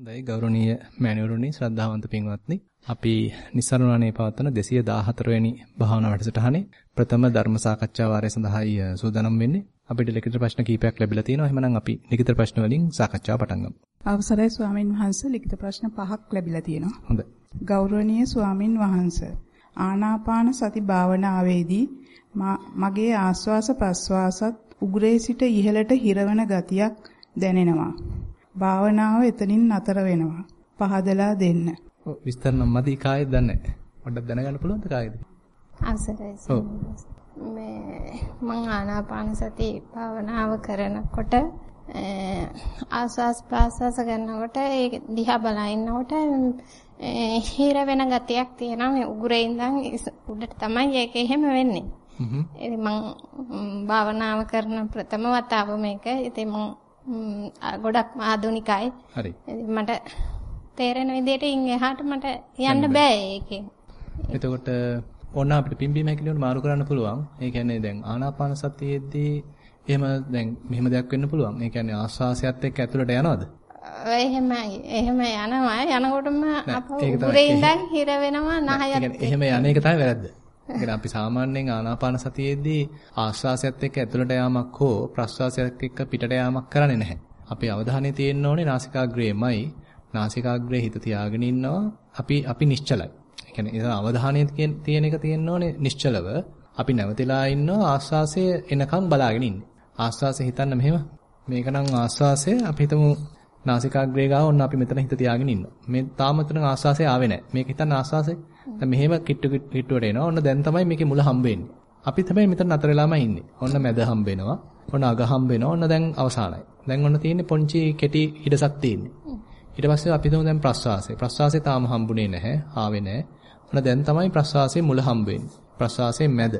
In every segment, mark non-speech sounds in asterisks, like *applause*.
හොඳයි. ගෞරවනීය මෑණිවරුනි ශ්‍රද්ධාවන්ත පින්වත්නි. අපි නිස්සරණවනේ පවත්වන 214 වෙනි භාවනා වැඩසටහනේ ප්‍රථම ධර්ම සාකච්ඡා වාරය සඳහායි සූදානම් වෙන්නේ. අපිට ලිඛිත ප්‍රශ්න කීපයක් ලැබිලා තියෙනවා. එහෙනම් අපි ලිඛිත ප්‍රශ්න වලින් සාකච්ඡාව පටන් ගමු. අවසරයි ස්වාමින් වහන්සේ. ලිඛිත ප්‍රශ්න පහක් ලැබිලා තියෙනවා. හොඳයි. ගෞරවනීය ස්වාමින් වහන්සේ ආනාපාන සති භාවනාවේදී මගේ ආස්වාස ප්‍රස්වාසත් උග්‍රේ සිට ඉහළට හිරවන ගතියක් දැනෙනවා භාවනාව එතනින් නතර වෙනවා. පහදලා දෙන්න. ඔව් විස්තර නම් මදි කායද දන්නේ නැහැ. පොඩ්ඩක් දැනගන්න පුළුවන්ද කායද? අවසරයි මේ මං ආනාපාන සති භාවනාව කරනකොට ආස්වාස් ප්‍රාස්වාස කරනකොට ඒ දිහා බලනකොට හිර වෙන ගතියක් තියෙනවා මේ උගුරේ ඉඳන් උඩට තමයි ඒක එහෙම වෙන්නේ. ඉතින් මං භාවනාව කරන ප්‍රථම වතාව මේක. ඉතින් මං ගොඩක් ආධුනිකයි. හරි. මට තේරෙන විදිහට ඉන් එහාට මට යන්න බෑ ඒකෙන්. එතකොට ඕන අපිට පිම්බීම හැකිලියට මාරු කරන්න පුළුවන්. ඒ කියන්නේ දැන් ආනාපාන සතියේදී එහෙම දැන් මෙහෙම දෙයක් වෙන්න පුළුවන්. ඒ කියන්නේ ආස්වාසයත් එක්ක ඇතුළට යනවද? එහෙමයි. එහෙම යනවා. යනකොටම අපෝ උගුරේ ඉඳන් හිර වෙනවා නහයත්. එහෙම යන එක තමයි වැරද්ද. يعني අපි සාමාන්‍යයෙන් ආනාපාන සතියේදී ආශ්වාසයත් එක්ක ඇතුළට යාමක් හෝ ප්‍රශ්වාසයත් එක්ක පිටට යාමක් කරන්නේ නැහැ. අපේ අවධානය තියෙන්න ඕනේ නාසිකාග්‍රේමයි. නාසිකාග්‍රේ හිත තියාගෙන ඉන්නවා. අපි අපි නිශ්චලයි. ඒ කියන්නේ ඒ අවධානය තියෙන එක තියෙන්න ඕනේ නිශ්චලව. අපි නැවතිලා ඉන්නවා ආශ්වාසය එනකම් බලාගෙන ඉන්නේ. ආශ්වාසය හිතන්න මෙහෙම මේක නම් ආශ්වාසය අපි හිතමු නාසිකාග්‍රේ ගාව ඔන්න අපි මෙතන හිත තියාගෙන ඉන්නවා. මේ තාම මෙතන ආශ්වාසය ආවේ නැහැ. මේක හිතන්න ආශ්වාසය දැන් මෙහෙම කිට්ටු කිට්ටුවට එනවා. ඔන්න දැන් තමයි මේකේ මුල හම්බ වෙන්නේ. අපි තමයි මෙතන නතර වෙලාම ඉන්නේ. ඔන්න මැද හම්බ වෙනවා. ඔන්න අග හම්බ වෙනවා. ඔන්න දැන් අවසానයි. දැන් ඔන්න තියෙන්නේ පොන්චි කෙටි හිඩසක් තියෙන්නේ. ඊට පස්සේ අපි තුමු දැන් ප්‍රස්වාසය. ප්‍රස්වාසය තාම හම්බුනේ නැහැ. ආවේ නැහැ. ඔන්න දැන් තමයි ප්‍රස්වාසයේ මුල හම්බ වෙන්නේ. ප්‍රස්වාසයේ මැද.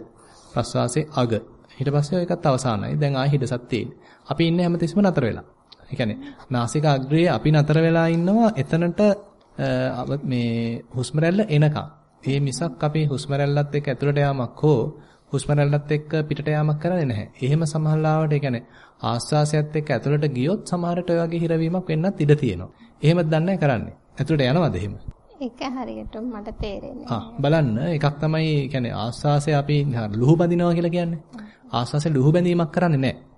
ප්‍රස්වාසයේ අග. ඊට පස්සේ ඒකත් අවසానයි. දැන් ආයෙ හිඩසක් තියෙන්නේ. අපි ඉන්නේ හැමතිස්සෙම නතර වෙලා. ඒ කියන්නේ නාසික අග්‍රයේ අපි නතර වෙලා ඉන්නවා එතනට මේ හුස්ම රැල්ල එනකම්. ඒ මිසක් අපි හුස්ම රැල්ලත් එක්ක ඇතුළට යාමක් හෝ හුස්ම රැල්ලත් එක්ක පිටට යාමක් කරන්නේ නැහැ. එහෙම සමහරවිට ඒ කියන්නේ ආස්වාසයත් එක්ක ඇතුළට ගියොත් සමහරට ඔය වගේ හිරවීමක් වෙන්නත් ඉඩ තියෙනවා. එහෙමත් දන්නේ කරන්නේ. ඇතුළට යනවද එහෙම? ඒක හරියට මට තේරෙන්නේ. බලන්න එකක් තමයි කියන්නේ ආස්වාසය අපි ලුහු බඳිනවා කියලා කියන්නේ. ආස්වාසය ලුහු බැඳීමක් කරන්නේ නැහැ.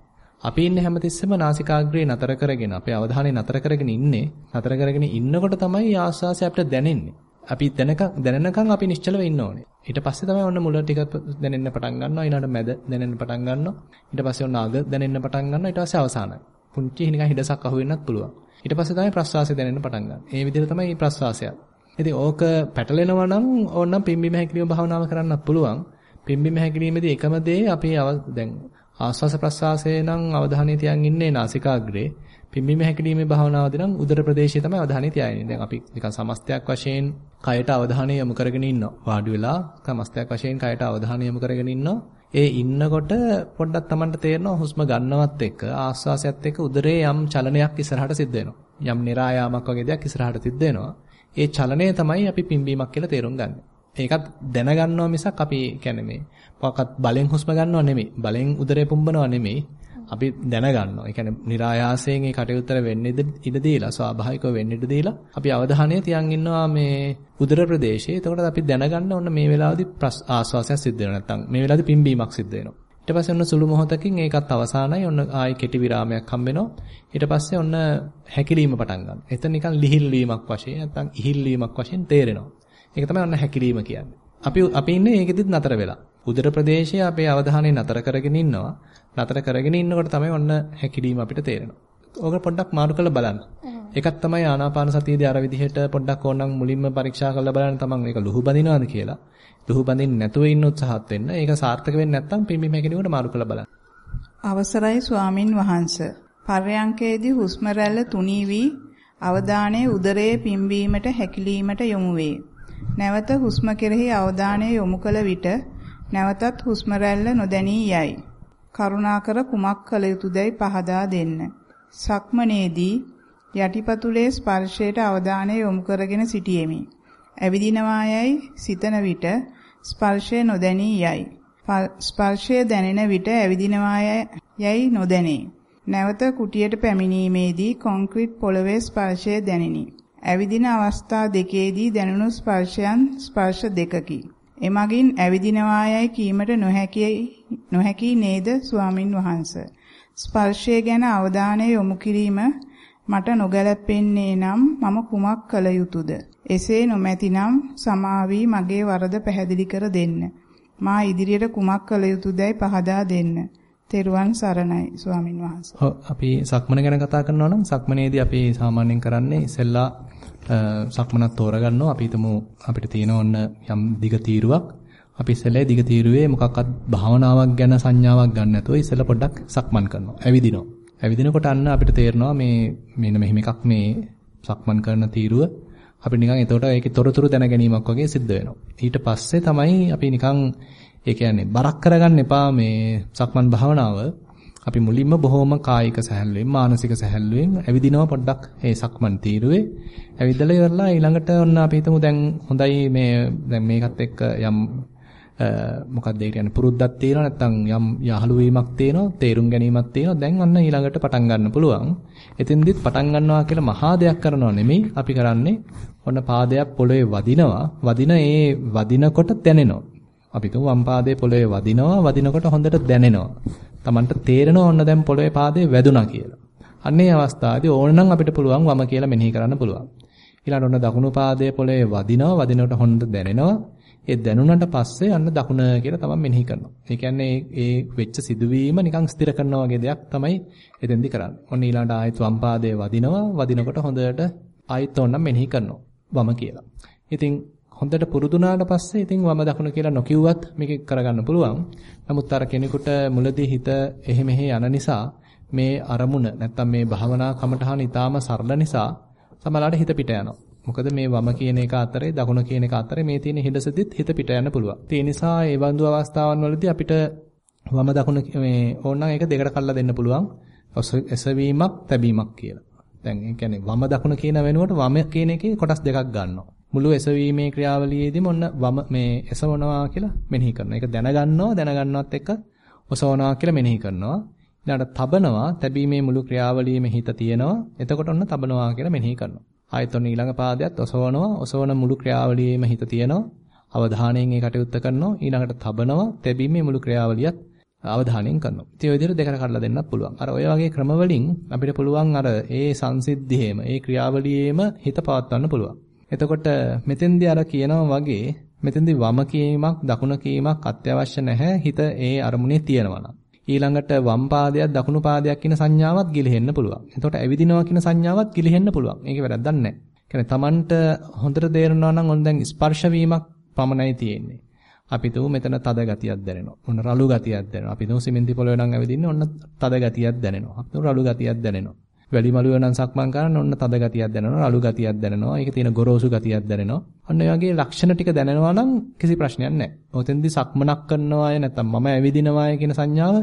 අපි ඉන්නේ හැමතිස්සෙම නාසිකාග්‍රේ නතර කරගෙන අපේ අවධානය නතර කරගෙන ඉන්නේ. නතර කරගෙන ඉන්නකොට තමයි ආස්වාසය අපිට දැනෙන්නේ. අපි දැනක දැනෙනකන් අපි නිශ්චලව ඉන්න ඕනේ. ඊට පස්සේ තමයි ඔන්න මුල ටික දැනෙන්න පටන් ගන්නවා. ඊළඟට මැද දැනෙන්න පටන් ගන්නවා. ඊට පස්සේ ඔන්න අග දැනෙන්න පටන් ගන්නවා. ඊට පස්සේ අවසానයි. පුංචි නිකන් හිඩසක් අහු වෙන්නත් පුළුවන්. ඊට පස්සේ තමයි ප්‍රස්වාසය දැනෙන්න පටන් ගන්න. ඒ විදිහට තමයි ප්‍රස්වාසයත්. ඉතින් ඕක පැටලෙනවා නම් ඕනනම් පිම්බීම හැකිලිම භාවනාව කරන්නත් පුළුවන්. පිම්බීම හැකිලිමේදී එකම දේ අපි දැන් ආස්වාස ප්‍රස්වාසයේ නම් අවධානය තියන් ඉන්නේ නාසිකාග්‍රේ. පිම්බීම හැකිලිමේ භාවනාවදී නම් උදර ප්‍රදේශයේ තමයි අවධානය තියාගෙන දැන් අපි නිකන් සමස්තයක් වශයෙන් කයට අවධානය යොමු කරගෙන ඉන්නවා. වාඩි වෙලා සමස්තයක් වශයෙන් කයට අවධානය යොමු කරගෙන ඉන්නවා. ඒ ඉන්නකොට පොඩ්ඩක් Tamanට තේරෙනවා හුස්ම ගන්නවත් එක්ක ආස්වාසයත් එක්ක උදරයේ යම් චලනයක් ඉස්සරහට සිද්ධ වෙනවා. යම් નિરાයාමක් වගේ දෙයක් ඉස්සරහට සිද්ධ වෙනවා. ඒ චලනය තමයි අපි පිම්බීමක් කියලා තේරුම් ගන්න. ඒකත් දැනගන්නවා මිසක් අපි කියන්නේ මේ මොකක්වත් බලෙන් හුස්ම ගන්නව නෙමෙයි. බලෙන් උදරය පුම්බනව නෙමෙයි. අපි දැනගන්නවා. ඒ කියන්නේ નિરાයාසයෙන් ඒ කටයුත්තට වෙන්න ඉඩ දීලා ස්වාභාවිකව වෙන්න ඉඩ දීලා අපි අවධානය තියන් ඉන්නවා මේ උදර ප්‍රදේශයේ. එතකොට අපි දැනගන්න ඕන මේ වෙලාවේදී ආස්වාසයක් සිද්ධ වෙනවා නැත්නම් මේ වෙලාවේදී පිම්බීමක් සිද්ධ වෙනවා. ඊට පස්සේ ඔන්න සුළු මොහොතකින් ඒකත් අවසానයි. ඔන්න ආයි කෙටි විරාමයක් හම්බ වෙනවා. ඊට පස්සේ ඔන්න හැකිලීම පටන් ගන්නවා. එතන නිකන් ලිහිල් වීමක් වශයෙන් නැත්නම් ඉහිල් වීමක් වශයෙන් තේරෙනවා. ඒක තමයි ඔන්න හැකිලිම කියන්නේ. අපි අපි ඉන්නේ ඒකෙදිත් නතර වෙලා. උදර ප්‍රදේශයේ අපේ අවධානය නතර කරගෙන ඉන්නවා. නතර කරගෙන ඉන්නකොට තමයි ඔන්න හැකිලිම අපිට තේරෙනවා. ඕක පොඩ්ඩක් මාරු කරලා බලන්න. ඒකක් තමයි ආනාපාන සතියේදී අර විදිහට පොඩ්ඩක් ඕනනම් මුලින්ම පරීක්ෂා කරලා බලන්න තමන් මේක ලුහු බඳිනවද කියලා. ලුහු බඳින්න නැතුව ඉන්න උත්සාහත් වෙන්න. ඒක සාර්ථක වෙන්නේ නැත්නම් පිම්බීම හැකිලිමකට මාරු කරලා බලන්න. අවසරයි ස්වාමින් වහන්සේ. පර්යංකයේදී හුස්ම රැල්ල තුනී වී අවධානය උදරයේ පිම්බීමට හැකිලීමට යොමු වේ. නැවත හුස්ම කෙරෙහි අවධානය යොමු කළ විට නැවතත් හුස්ම රැල්ල නොදැනී යයි. කරුණාකර කුමක් කළ යුතුදයි පහදා දෙන්න. සක්මනේදී යටිපතුලේ ස්පර්ශයට අවධානය යොමු කරගෙන සිටියෙමි. ඇවිදිනවා යයි සිතන විට ස්පර්ශය නොදැනී යයි. ස්පර්ශය දැනෙන විට ඇවිදිනවා යයි නොදැනේ. නැවත කුටියට පැමිණීමේදී කොන්ක්‍රීට් පොළවේ ස්පර්ශය දැනිනි. ඇවිදින අවස්ථා දෙකේදී දැනුණු ස්පර්ශයන් ස්පර්ශ දෙකකි. එමගින් ඇවිදිනවායයි කීමට නොහැකි නොහැකි නේද ස්වාමින් වහන්සේ. ස්පර්ශය ගැන අවධානය යොමු කිරීම මට නොගැලපෙන්නේ නම් මම කුමක් කළ යුතුද? එසේ නොමැතිනම් සමාවී මගේ වරද පැහැදිලි කර දෙන්න. මා ඉදිරියට කුමක් කළ යුතුදයි පහදා දෙන්න. තෙරුවන් සරණයි ස්වාමින් වහන්සේ. ඔව් අපි සක්මන ගැන කතා කරනවා නම් සක්මනේදී අපි සාමාන්‍යයෙන් කරන්නේ ඉස්සෙල්ලා සක්මනක් තෝරගන්නවා. අපි හිතමු අපිට තියෙන ඔන්න යම් දිග තීරුවක්. අපි ඉස්සෙල්ලා දිග තීරුවේ මොකක්වත් භාවනාවක් ගැන සංඥාවක් ගන්න නැතුව ඉස්සෙල්ලා පොඩ්ඩක් සක්මන් කරනවා. ඇවිදිනවා. ඇවිදිනකොට අන්න අපිට තේරෙනවා මේ මෙන්න මෙහිම එකක් මේ සක්මන් කරන තීරුව අපි නිකන් එතකොට ඒකේ තොරතුරු දැන ගැනීමක් වගේ සිද්ධ වෙනවා. ඊට පස්සේ තමයි අපි නිකන් ඒ කියන්නේ බරක් කරගන්න එපා මේ සක්මන් භාවනාව. අපි මුලින්ම බොහොම කායික සැහැල්ලුවෙන් මානසික සැහැල්ලුවෙන් ඇවිදිනවා පොඩ්ඩක් ඒ සක්මන් තීරුවේ. ඇවිදලා ඉවරලා ඊළඟට ඔන්න අපි හිතමු දැන් හොඳයි මේ දැන් මේකත් එක්ක යම් මොකක්ද ඒ කියන්නේ පුරුද්දක් තියෙනවා නැත්නම් යම් යහළු වීමක් තියෙනවා තේරුම් ගැනීමක් තියෙනවා. දැන් අන්න ඊළඟට පටන් ගන්න පුළුවන්. එතෙන්දිත් පටන් ගන්නවා කියලා මහා දෙයක් කරනවා නෙමෙයි. අපි කරන්නේ ඔන්න පාදයක් පොළවේ වදිනවා. වදින ඒ වදිනකොට දැනෙනවා. අපි තුමු වම් පාදයේ පොළවේ වදිනවා වදිනකොට හොඳට දැනෙනවා Tamanට තේරෙනවා ඔන්න දැන් පොළවේ පාදේ වැදුනා කියලා අන්නේ අවස්ථාවේදී ඕනනම් අපිට පුළුවන් වම කියලා මෙනෙහි කරන්න පුළුවන් ඊළඟට ඔන්න දකුණු පාදයේ පොළවේ වදිනවා වදිනකොට හොඳට දැනෙනවා ඒ දැනුණාට පස්සේ අන්න දකුණ කියලා තමයි මෙනෙහි කරනවා. ඒ කියන්නේ ඒ වෙච්ච සිදුවීම නිකන් ස්ථිර කරනවා වගේ දෙයක් තමයි එතෙන්දි කරන්නේ. ඔන්න ඊළඟට ආයෙත් වම් පාදයේ වදිනවා. වදිනකොට හොඳට ආයෙත් ඕනනම් මෙනෙහි කරනවා. වම කියලා. ඉතින් හොඳට පුරුදුනාට පස්සේ ඉතින් වම දකුණ කියලා නොකියුවත් මේක කරගන්න පුළුවන්. නමුත් අර කෙනෙකුට මුලදී හිත එහෙ මෙහෙ යන නිසා මේ අරමුණ නැත්තම් මේ භාවනා කමටහන ඊටාම සරල නිසා සමහරවිට හිත පිට යනවා. මොකද මේ වම කියන එක අතරේ දකුණ කියන එක අතරේ මේ තියෙන හිඩසෙදිත් හිත පිට යන්න පුළුවන්. ඒ නිසා ඒ බඳු අවස්ථාවන් වලදී අපිට වම දකුණ මේ ඕනනම් ඒක දෙකට කල්ලා දෙන්න පුළුවන්. එසවීමක් තැබීමක් කියලා. දැන් ඒ කියන්නේ වම දකුණ කියන වෙනුවට වම කියන එකේ කොටස් දෙකක් ගන්නවා. මුළු එසවීමේ ක්‍රියාවලියේදීම ඔන්න වම මේ එසවනවා කියලා මෙනෙහි කරනවා. ඒක දැනගන්නවා දැනගන්නවත් එක්ක ඔසවනවා කියලා මෙනෙහි කරනවා. ඊළඟට තබනවා තැබීමේ මුළු ක්‍රියාවලියේම හිත තියෙනවා. එතකොට ඔන්න තබනවා කියලා මෙනෙහි කරනවා. ආයෙත් ඔන්න ඊළඟ පාදයට ඔසවනවා. ඔසවන මුළු ක්‍රියාවලියේම හිත තියෙනවා. අවධානයෙන් ඒ කටයුත්ත කරනවා. ඊළඟට තබනවා. තැබීමේ මුළු ක්‍රියාවලියත් අවධානයෙන් කරනවා. ඉතින් ඔය විදිහට දෙකට කඩලා දෙන්නත් පුළුවන්. අර ඔය වගේ ක්‍රම වලින් අපිට පුළුවන් අර ඒ සංසිද්ධියේම ඒ ක්‍රියාවලියේම හිත පවත්වන්න පුළුවන්. එතකොට මෙතෙන්දී අර කියනවා වගේ මෙතෙන්දී වම කීමක් දකුණ කීමක් අත්‍යවශ්‍ය නැහැ. හිත ඒ අරමුණේ තියෙනවා නම්. ඊළඟට වම් පාදයක් දකුණු පාදයක් කියන සංඥාවත් ගිලිහෙන්න පුළුවන්. එතකොට ඇවිදිනවා කියන සංඥාවත් ගිලිහෙන්න පුළුවන්. මේකේ වැරද්දක් නැහැ. කියන්නේ Tamanට හොඳට තේරෙනවා නම් ඔන්න දැන් ස්පර්ශ වීමක් පමණයි තියෙන්නේ. අපි තුමු මෙතන තද ගතියක් දැනෙනවා. ඔන්න රළු ගතියක් දැනෙනවා. අපි තුමු සිමෙන්ති පොළවේ නම් ඇවිදින්නේ ඔන්න තද ගතියක් දැනෙනවා. අපි තුමු රළු ගතියක් දැනෙනවා. වැලි මළුවේ නම් සක්මන් කරන්න ඔන්න තද ගතියක් දැනෙනවා. රළු ගතියක් දැනෙනවා. ඒකේ තියෙන ගොරෝසු ගතියක් දැනෙනවා. අන්න ඒ වගේ ලක්ෂණ ටික දැනෙනවා නම් කිසි ප්‍රශ්නයක් නැහැ. ඔතෙන්දී සක්මනක් කරනවාය නැත්නම් මම ඇවිදිනවාය කියන සංඥාව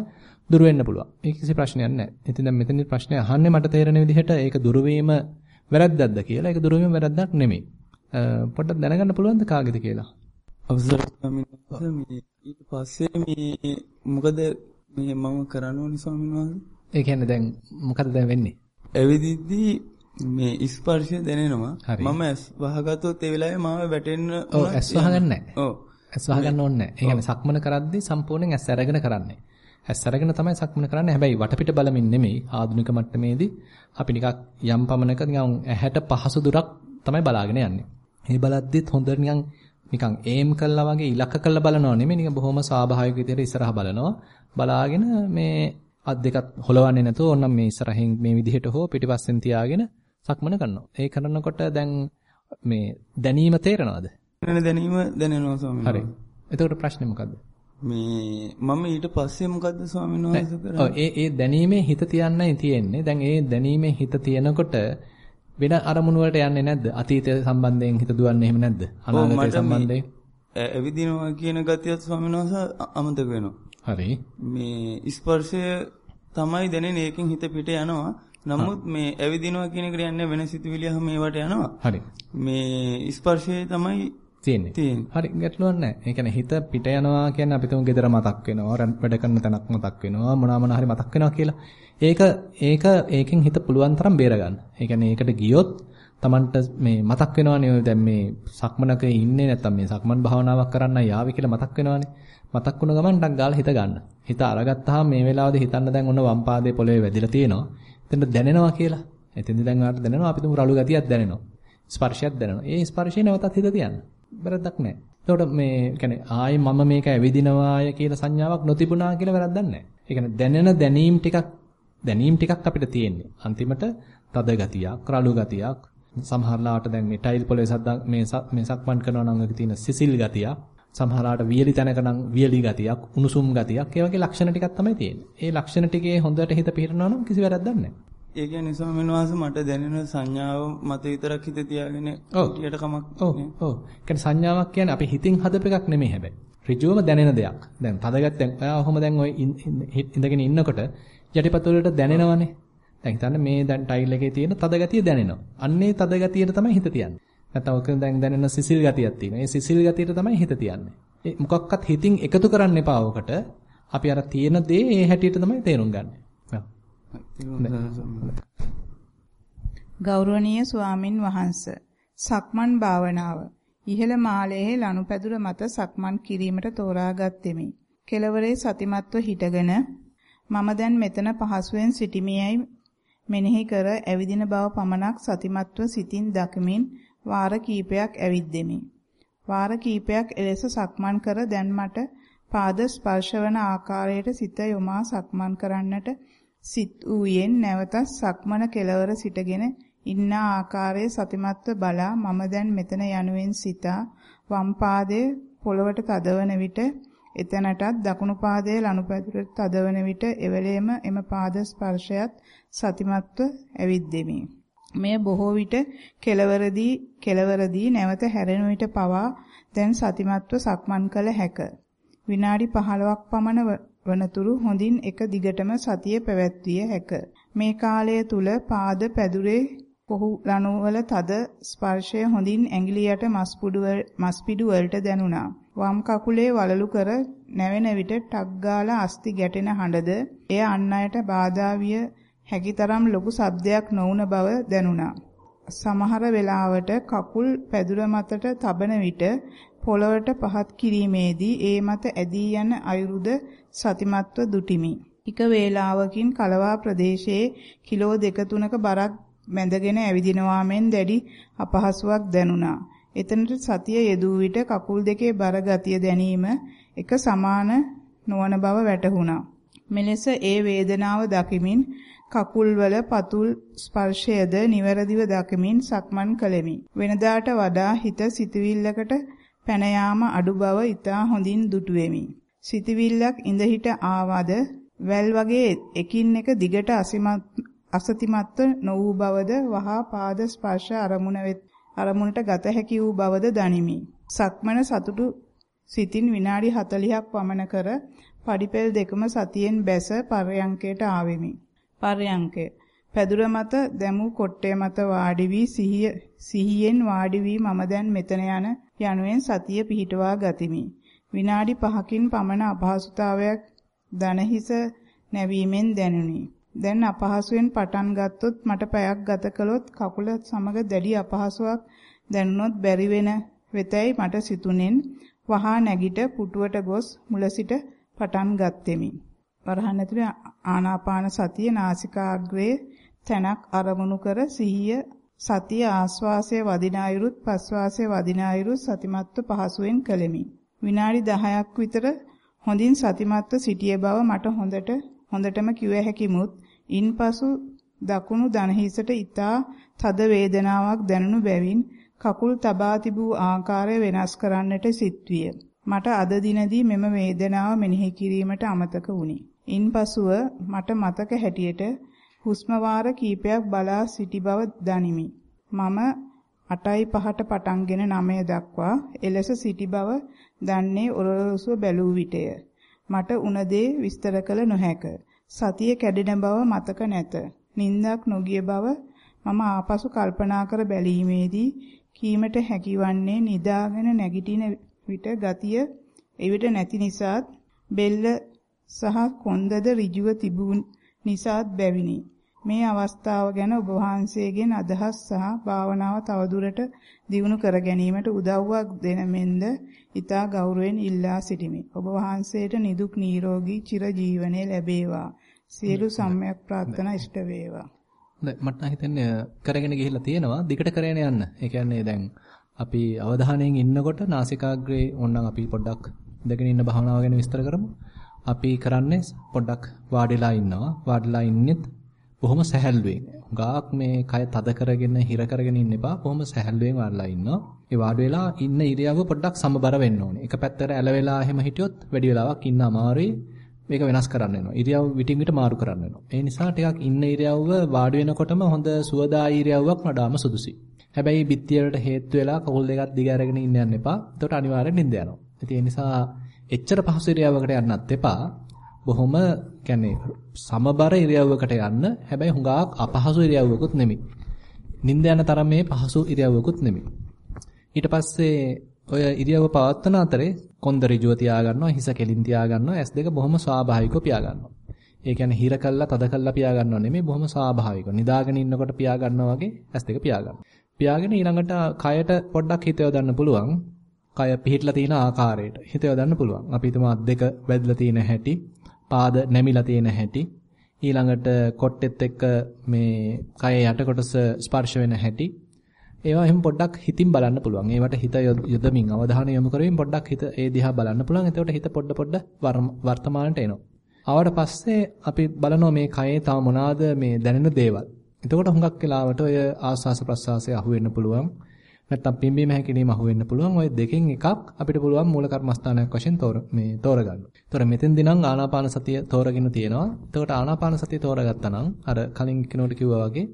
දුර වෙන්න පුළුවන්. ඒක කිසි ප්‍රශ්නයක් නැහැ. ඉතින් දැන් මෙතනදි ප්‍රශ්නේ අහන්නේ මට තේරෙන විදිහට ඒක දුර වීම වැරද්දක්ද කියලා. ඒක දුර වීම වැරද්දක් නෙමෙයි. පොඩ්ඩක් දැනගන්න පුළුවන්ද කාගේද කියලා? මේ ඊට පස්සේ මේ මොකද මේ මම කරන්න ඕනේ ස්වාමීන් වහන්සේ? ඒ කියන්නේ දැන් මොකද දැන් වෙන්නේ? ඇවිදිද්දී මේ ස්පර්ශය දැනෙනවා. මම ඇස් වහගත්තොත් ඒ වෙලාවේ මාව වැටෙන්න ඔව් ඇස් වහගන්නේ නැහැ. ඔව්. ඇස් වහගන්න ඕනේ නැහැ. ඒ කියන්නේ සක්මන කරද්දී සම්පූර්ණයෙන් ඇස් අරගෙන කරන්නේ. ඇස් අරගෙන තමයි සක්මන කරන්නේ. හැබැයි වටපිට බලමින් නෙමෙයි ආධුනික මට්ටමේදී අපි නිකක් යම් පමණක නිකන් ඇහැට පහසු දුරක් තමයි බලාගෙන යන්නේ. මේ බලද්දිත් හොඳ නිකන් නිකන් ඒම් කළා වගේ ඉලක්ක කළා බලනව නෙමෙයි නිකන් බොහොම ස්වාභාවික විදිහට ඉස්සරහා බලනවා. බලාගෙන මේ අත් දෙකත් හොලවන්නේ නැතුව ඕනම් මේ ඉස්සරහින් මේ විදිහට හෝ පිටිපස්සෙන් තියාගෙන සක්මන කරනවා. ඒ කරනකොට දැන් මේ දැනීම තේරෙනවද? දැනීම දැනෙනවා ස්වාමීන් හරි. එතකොට ප්‍රශ්නේ මොකද්ද? මේ මම ඊට පස්සේ මොකද්ද ස්වාමීන් වහන්සේ කරන්නේ? ඔව් ඒ ඒ දැනීමේ හිත තියන්නයි තියෙන්නේ. දැන් ඒ දැනීමේ හිත තියනකොට වෙන අරමුණු වලට යන්නේ නැද්ද? අතීතය සම්බන්ධයෙන් හිත දුවන්නේ එහෙම නැද්ද? අනාගතය සම්බන්ධයෙන්. ඇවිදිනවා කියන ගතියත් ස්වාමීන් වහන්සේ අමතක වෙනවා. හරි. මේ ස්පර්ශය තමයි දැනෙන්නේ ඒකෙන් හිත පිට යනවා. නමුත් මේ ඇවිදිනවා කියන එක යන්නේ වෙන සිතුවිලි හැම ඒවට යනවා. හරි. මේ ස්පර්ශය තමයි තියෙන්නේ. තියෙන්නේ. හරි ගැටලුවක් නැහැ. ඒ කියන්නේ හිත පිට යනවා කියන්නේ අපි තුමු gedara මතක් වෙනවා, වැඩ කරන තැනක් මතක් වෙනවා, මොනවා මොනවා හරි මතක් වෙනවා කියලා. ඒක ඒක ඒකෙන් හිත පුළුවන් තරම් බේර ගන්න. ඒ කියන්නේ ඒකට ගියොත් Tamanට මේ මතක් වෙනවනේ දැන් මේ සක්මනක ඉන්නේ නැත්තම් මේ සක්මන් භාවනාවක් කරන්න යාවි කියලා මතක් වෙනවනේ. මතක් වුණ ගමන් ඩක් ගාලා හිත ගන්න. හිත අරගත්තාම මේ වෙලාවේදී හිතන්න දැන් ඔන්න වම් පාදයේ පොළවේ වැදිලා තියෙනවා. එතන දැනෙනවා කියලා. එතෙන්දී දැන් ඔයාලට දැනෙනවා අපි තුමු රළු ගතියක් දැනෙනවා. ස්පර්ශයක් දැනෙනවා. ඒ ස්පර්ශය නැවතත් හිත තියන්න. වැරද්දක් නැහැ. එතකොට මේ කියන්නේ ආයේ මම මේක ඇවිදිනවාය කියලා සංඥාවක් නොතිබුණා කියලා වැරද්දක් නැහැ. ඒ කියන්නේ දැනෙන දැනීම් ටිකක් දැනීම් ටිකක් අපිට තියෙන්නේ. අන්තිමට තද ගතියක්, රළු ගතියක්, සමහරලාට දැන් මේ ටයිල් පොලේ සද්දා මේ මේ සක්මන් කරනවා නම් ඒකේ තියෙන සිසිල් ගතියක්, සමහරලාට වියලි තැනක නම් වියලි ගතියක්, උණුසුම් ගතියක්, ඒ වගේ ලක්ෂණ ටිකක් තමයි තියෙන්නේ. ඒ ලක්ෂණ ටිකේ හොඳට හිත පිරනවා නම් කිසි වැරද්දක් නැහැ. ඒ කියන්නේ ස්වාමීන් වහන්සේ මට දැනෙන සංඥාව මත විතරක් හිත තියාගෙන ඊට කමක් ඔව් ඔව්. කියන්නේ සංඥාවක් කියන්නේ අපි හිතින් හදප එකක් නෙමෙයි හැබැයි. ඍජුවම දැනෙන දෙයක්. දැන් තදගත් දැන් ඔයා ඔහොම දැන් ඔය ඉඳගෙන ඉන්නකොට යටිපතුල වලට දැනෙනවනේ. දැන් හිතන්න මේ දැන් ටයිල් එකේ තියෙන තද ගතිය දැනෙනවා. අන්නේ තද ගතියට තමයි හිත තියන්නේ. නැත්නම් ඔක දැන් දැනෙන සිසිල් ගතියක් තියෙනවා. ඒ සිසිල් ගතියට තමයි හිත තියන්නේ. ඒ මොකක්වත් හිතින් එකතු කරන්න එපා ඔකට. අපි අර තියෙන දේ ඒ හැටියට තමයි තේරුම් ගන්න. ගෞරවනීය ස්වාමින් වහන්සේ සක්මන් භාවනාව ඉහළ මාලයේ ලනුපැදුර මත සක්මන් කිරීමට තෝරාගත්ෙමි. කෙලවරේ සතිමත්ව හිටගෙන මම දැන් මෙතන පහසුවෙන් සිටිමියයි මෙනෙහි කර ඇවිදින බව පමණක් සතිමත්ව සිතින් දකමින් වාර කීපයක් ඇවිද්දෙමි. වාර කීපයක් එලෙස සක්මන් කර දැන් මට පාද ස්පර්ශවන ආකාරයට සිත යොමා සක්මන් කරන්නට සිත් ඌයෙන් නැවත සක්මන කෙලවර සිටගෙන ඉන්න ආකාරයේ සතිමත්ව බලා මම දැන් මෙතන යනුවෙන් සිතා වම් පාදයේ පොළවට තදවන විට එතනටත් දකුණු පාදයේ ලනුපැදුරට තදවන විට එවැලේම එම පාද ස්පර්ශයත් සතිමත්ව ඇවිද්දෙමි. මෙය බොහෝ විට කෙලවරදී කෙලවරදී නැවත හැරෙන විට පවා දැන් සතිමත්ව සක්මන් කළ හැක. විනාඩි 15ක් පමණ වනතුරු හොඳින් එක දිගටම සතිය පැවැත්විය හැක. මේ කාලය තුල පාද පැදුරේ කොහු ලනුවල තද ස්පර්ශය හොඳින් ඇඟිලියට මස්පිඩු වලට දැනුණා. වම් කකුලේ වලලු කර නැවෙන විට ටක් ගාලා අස්ති ගැටෙන හඬද එය අන් අයට බාධා විය හැකිතරම් ලොකු ශබ්දයක් නොවුන බව දැනුණා. සමහර වෙලාවට කකුල් පැදුර මතට තබන විට පොළවට පහත් කිරීමේදී ඒ මත ඇදී යන අයුරුද සතිමත්ව දුටිමි. එක වේලාවකින් කලවා ප්‍රදේශයේ කිලෝ දෙක තුනක බරක් බැඳගෙන ඇවිදිනවා මෙන් දැඩි අපහසුාවක් දැනුණා. එතනට සතිය යෙදූ විට කකුල් දෙකේ බර ගතිය දැනීම එක සමාන නොවන බව වැටහුණා. මෙලෙස ඒ වේදනාව දකිමින් කකුල්වල පතුල් ස්පර්ශයද නිවැරදිව දකිමින් සක්මන් කළෙමි. වෙනදාට වඩා හිත සිතවිල්ලකට පැන යාම අඩු බව ඊටා හොඳින් දුටුවෙමි. සිතවිල්ලක් ඉඳ හිට ආවද වැල් වගේ එකින් එක දිගට අසතිමත්ව නො වූ බවද වහා පාද ස්පර්ශ අරමුණ අරමුණට ගත හැකි වූ බවද දනිමි. සක්මන සතුටු සිතින් විනාඩි 40ක් පමණ කර පඩිපෙල් දෙකම සතියෙන් බැස පර්යංකයට ආවෙමි. පර්යංකය පැදුර මත දැමූ කොට්ටේ මත වාඩි වී සිහිය සිහියෙන් වාඩි වී මම දැන් මෙතන යන යනුවෙන් සතිය පිහිටවා ගතිමි. විනාඩි 5කින් පමණ අපහසුතාවයක් දනහිස නැවීමෙන් දැනුනි. දැන් අපහසුයෙන් පටන් ගත්තොත් මට පැයක් ගත කළොත් කකුල සමග දැඩි අපහසුාවක් දැනුනොත් බැරි වෙන වෙතයි මට සිතුනෙන් වහා නැගිට පුටුවට ගොස් මුල සිට පටන් ගත්ෙමි. වරහන් ඇතුලේ ආනාපාන සතිය නාසිකාග්‍රේ තැනක් අරමුණු කර සිහිය සතිය ආස්වාසයේ වදින අයුරුත් ප්‍රස්වාසයේ වදින අයුරුත් සතිමත්ව පහසුවෙන් කළෙමි. විනාඩි 10ක් විතර හොඳින් සතිමත්ව සිටියේ බව මට හොඳට හොඳටම කිව හැකිමුත් ඉන්පසු දකුණු දණහිසට ඊතා තද වේදනාවක් දැනුණු බැවින් කකුල් තබා තිබූ ආකාරය වෙනස් කරන්නට සිත්විය. මට අද දිනදී මෙම වේදනාව මෙනෙහි කිරීමට අමතක වුණි. ඉන්පසුව මට මතක හැටියට හුස්ම වාර කීපයක් බලා සිටි බව දනිමි. මම 8යි 5ට පටන්ගෙන 9 දක්වා එලෙස සිටි බව දන්නේ ඔරලෝසුව බැලූ විටය. මට උන දේ විස්තර කළ නොහැක. සතිය කැඩෙන බව මතක නැත. නිින්දක් නොගිය බව මම ආපසු කල්පනා කර බැලීමේදී කීමට හැකිවන්නේ නිදාගෙන නැගිටින විට ගතිය එවිට නැති නිසාත් බෙල්ල සහ කොන්දද ඍජුව තිබූ නිසාත් බැවිනි. මේ අවස්ථාව ගැන ඔබ වහන්සේගෙන් අදහස් සහ භාවනාව තවදුරට දියුණු කර ගැනීමට උදව්වක් දෙන මෙන්ද ඊතා ගෞරවයෙන් ඉල්ලා සිටිමි. ඔබ වහන්සේට නිදුක් නිරෝගී චිරජීවනයේ ලැබේවා. සියලු සම්‍යක් ප්‍රාර්ථනා ඉෂ්ට වේවා. මට හිතෙන්නේ කරගෙන ගිහිල්ලා තියෙනවා දිගට කරගෙන යන්න. ඒ කියන්නේ දැන් අපි අවධානයෙන් ඉන්නකොට නාසිකාග්‍රේ ඕනනම් අපි පොඩ්ඩක් ඉඳගෙන ඉන්න භාවනාව ගැන විස්තර කරමු. අපි කරන්නේ පොඩ්ඩක් වාඩිලා ඉන්නවා. වාඩිලා ඉන්නෙත් බොහොම සැහැල්ලුවෙන්. ගාක් මේ කය තද කරගෙන හිර කරගෙන ඉන්න එපා. බොහොම සැහැල්ලුවෙන් වාඩිලා ඉන්නවා. ඒ වාඩි වෙලා ඉන්න ඉරියව්ව පොඩ්ඩක් සමබර වෙන්න ඕනේ. එක පැත්තකට ඇල වෙලා එහෙම හිටියොත් වැඩි වෙලාවක් ඉන්න අමාරුයි. මේක වෙනස් කරන්න වෙනවා. ඉරියව් විටින් විට මාරු කරන්න වෙනවා. ඒ නිසා ටිකක් ඉන්න ඉරියව්ව වාඩි වෙනකොටම හොඳ සුවදායි ඉරියව්වක් වඩාම සුදුසුයි. හැබැයි බිත්තියට හේතු වෙලා කකුල් දෙකක් දිග අරගෙන ඉන්න යන්න එපා. එතකොට අනිවාර්යෙන් නිින්ද යනවා. ඉතින් ඒ නිසා එච්චර පහසු ඉරියව්වකට යන්නත් එපා. බොහොම කියන්නේ සමබර ඉරියව්වකට යන්න. හැබැයි හුඟක් අපහසු ඉරියව්වකුත් නෙමෙයි. නිින්ද යන තරමේ පහසු ඉරියව්වකුත් නෙමෙයි. ඊට පස්සේ ඔය ඉරියව්ව පවත්වන අතරේ කොන්ද ඍජුව තියා ගන්නවා, හිස කෙලින් තියා ගන්නවා, S2 බොහොම ස්වාභාවිකව පියා ගන්නවා. ඒ කියන්නේ හිර කළා, තද කළා පියා ගන්නව නෙමෙයි, බොහොම ස්වාභාවිකව. නිදාගෙන ඉන්නකොට පියා ගන්නවා වගේ S2 පියා ගන්නවා. පියාගෙන ඊළඟට කයට පොඩ්ඩක් හිත යොදන්න පුළුවන්. කය පිහිටලා තියෙන ආකාරයට හිත යොදන්න පුළුවන්. අපි හිතමු අත් දෙක වැදලා තියෙන හැටි, පාද නැමිලා තියෙන හැටි, ඊළඟට කොට්ටෙත් එක්ක මේ කය යට කොටස ස්පර්ශ වෙන හැටි. ඒවා එහෙම පොඩ්ඩක් හිතින් බලන්න පුළුවන්. ඒවට හිත යොදමින් අවධානය යොමු කරමින් පොඩ්ඩක් හිත ඒ දිහා බලන්න පුළුවන්. එතකොට හිත පොඩ පොඩ වර්තමානට එනවා. ආවට පස්සේ අපි බලනවා මේ කයේ තව මොනවාද මේ දැනෙන දේවල්. එතකොට හුඟක් වෙලාවට ඔය ආස්වාස ප්‍රස්වාසය අහුවෙන්න පුළුවන්. නැත්තම් පිම්බීම හැකිලිම අහුවෙන්න පුළුවන්. ඔය දෙකෙන් එකක් අපිට පුළුවන් මූල කර්මස්ථානයක් වශයෙන් තෝර මේ තෝරගන්න. ඒතොර මෙතෙන්දී නම් ආනාපාන සතිය තෝරගෙන තියෙනවා. එතකොට ආනාපාන සතිය තෝරගත්තා නම් අර කලින් කෙනෙකුට කිව්වා වගේ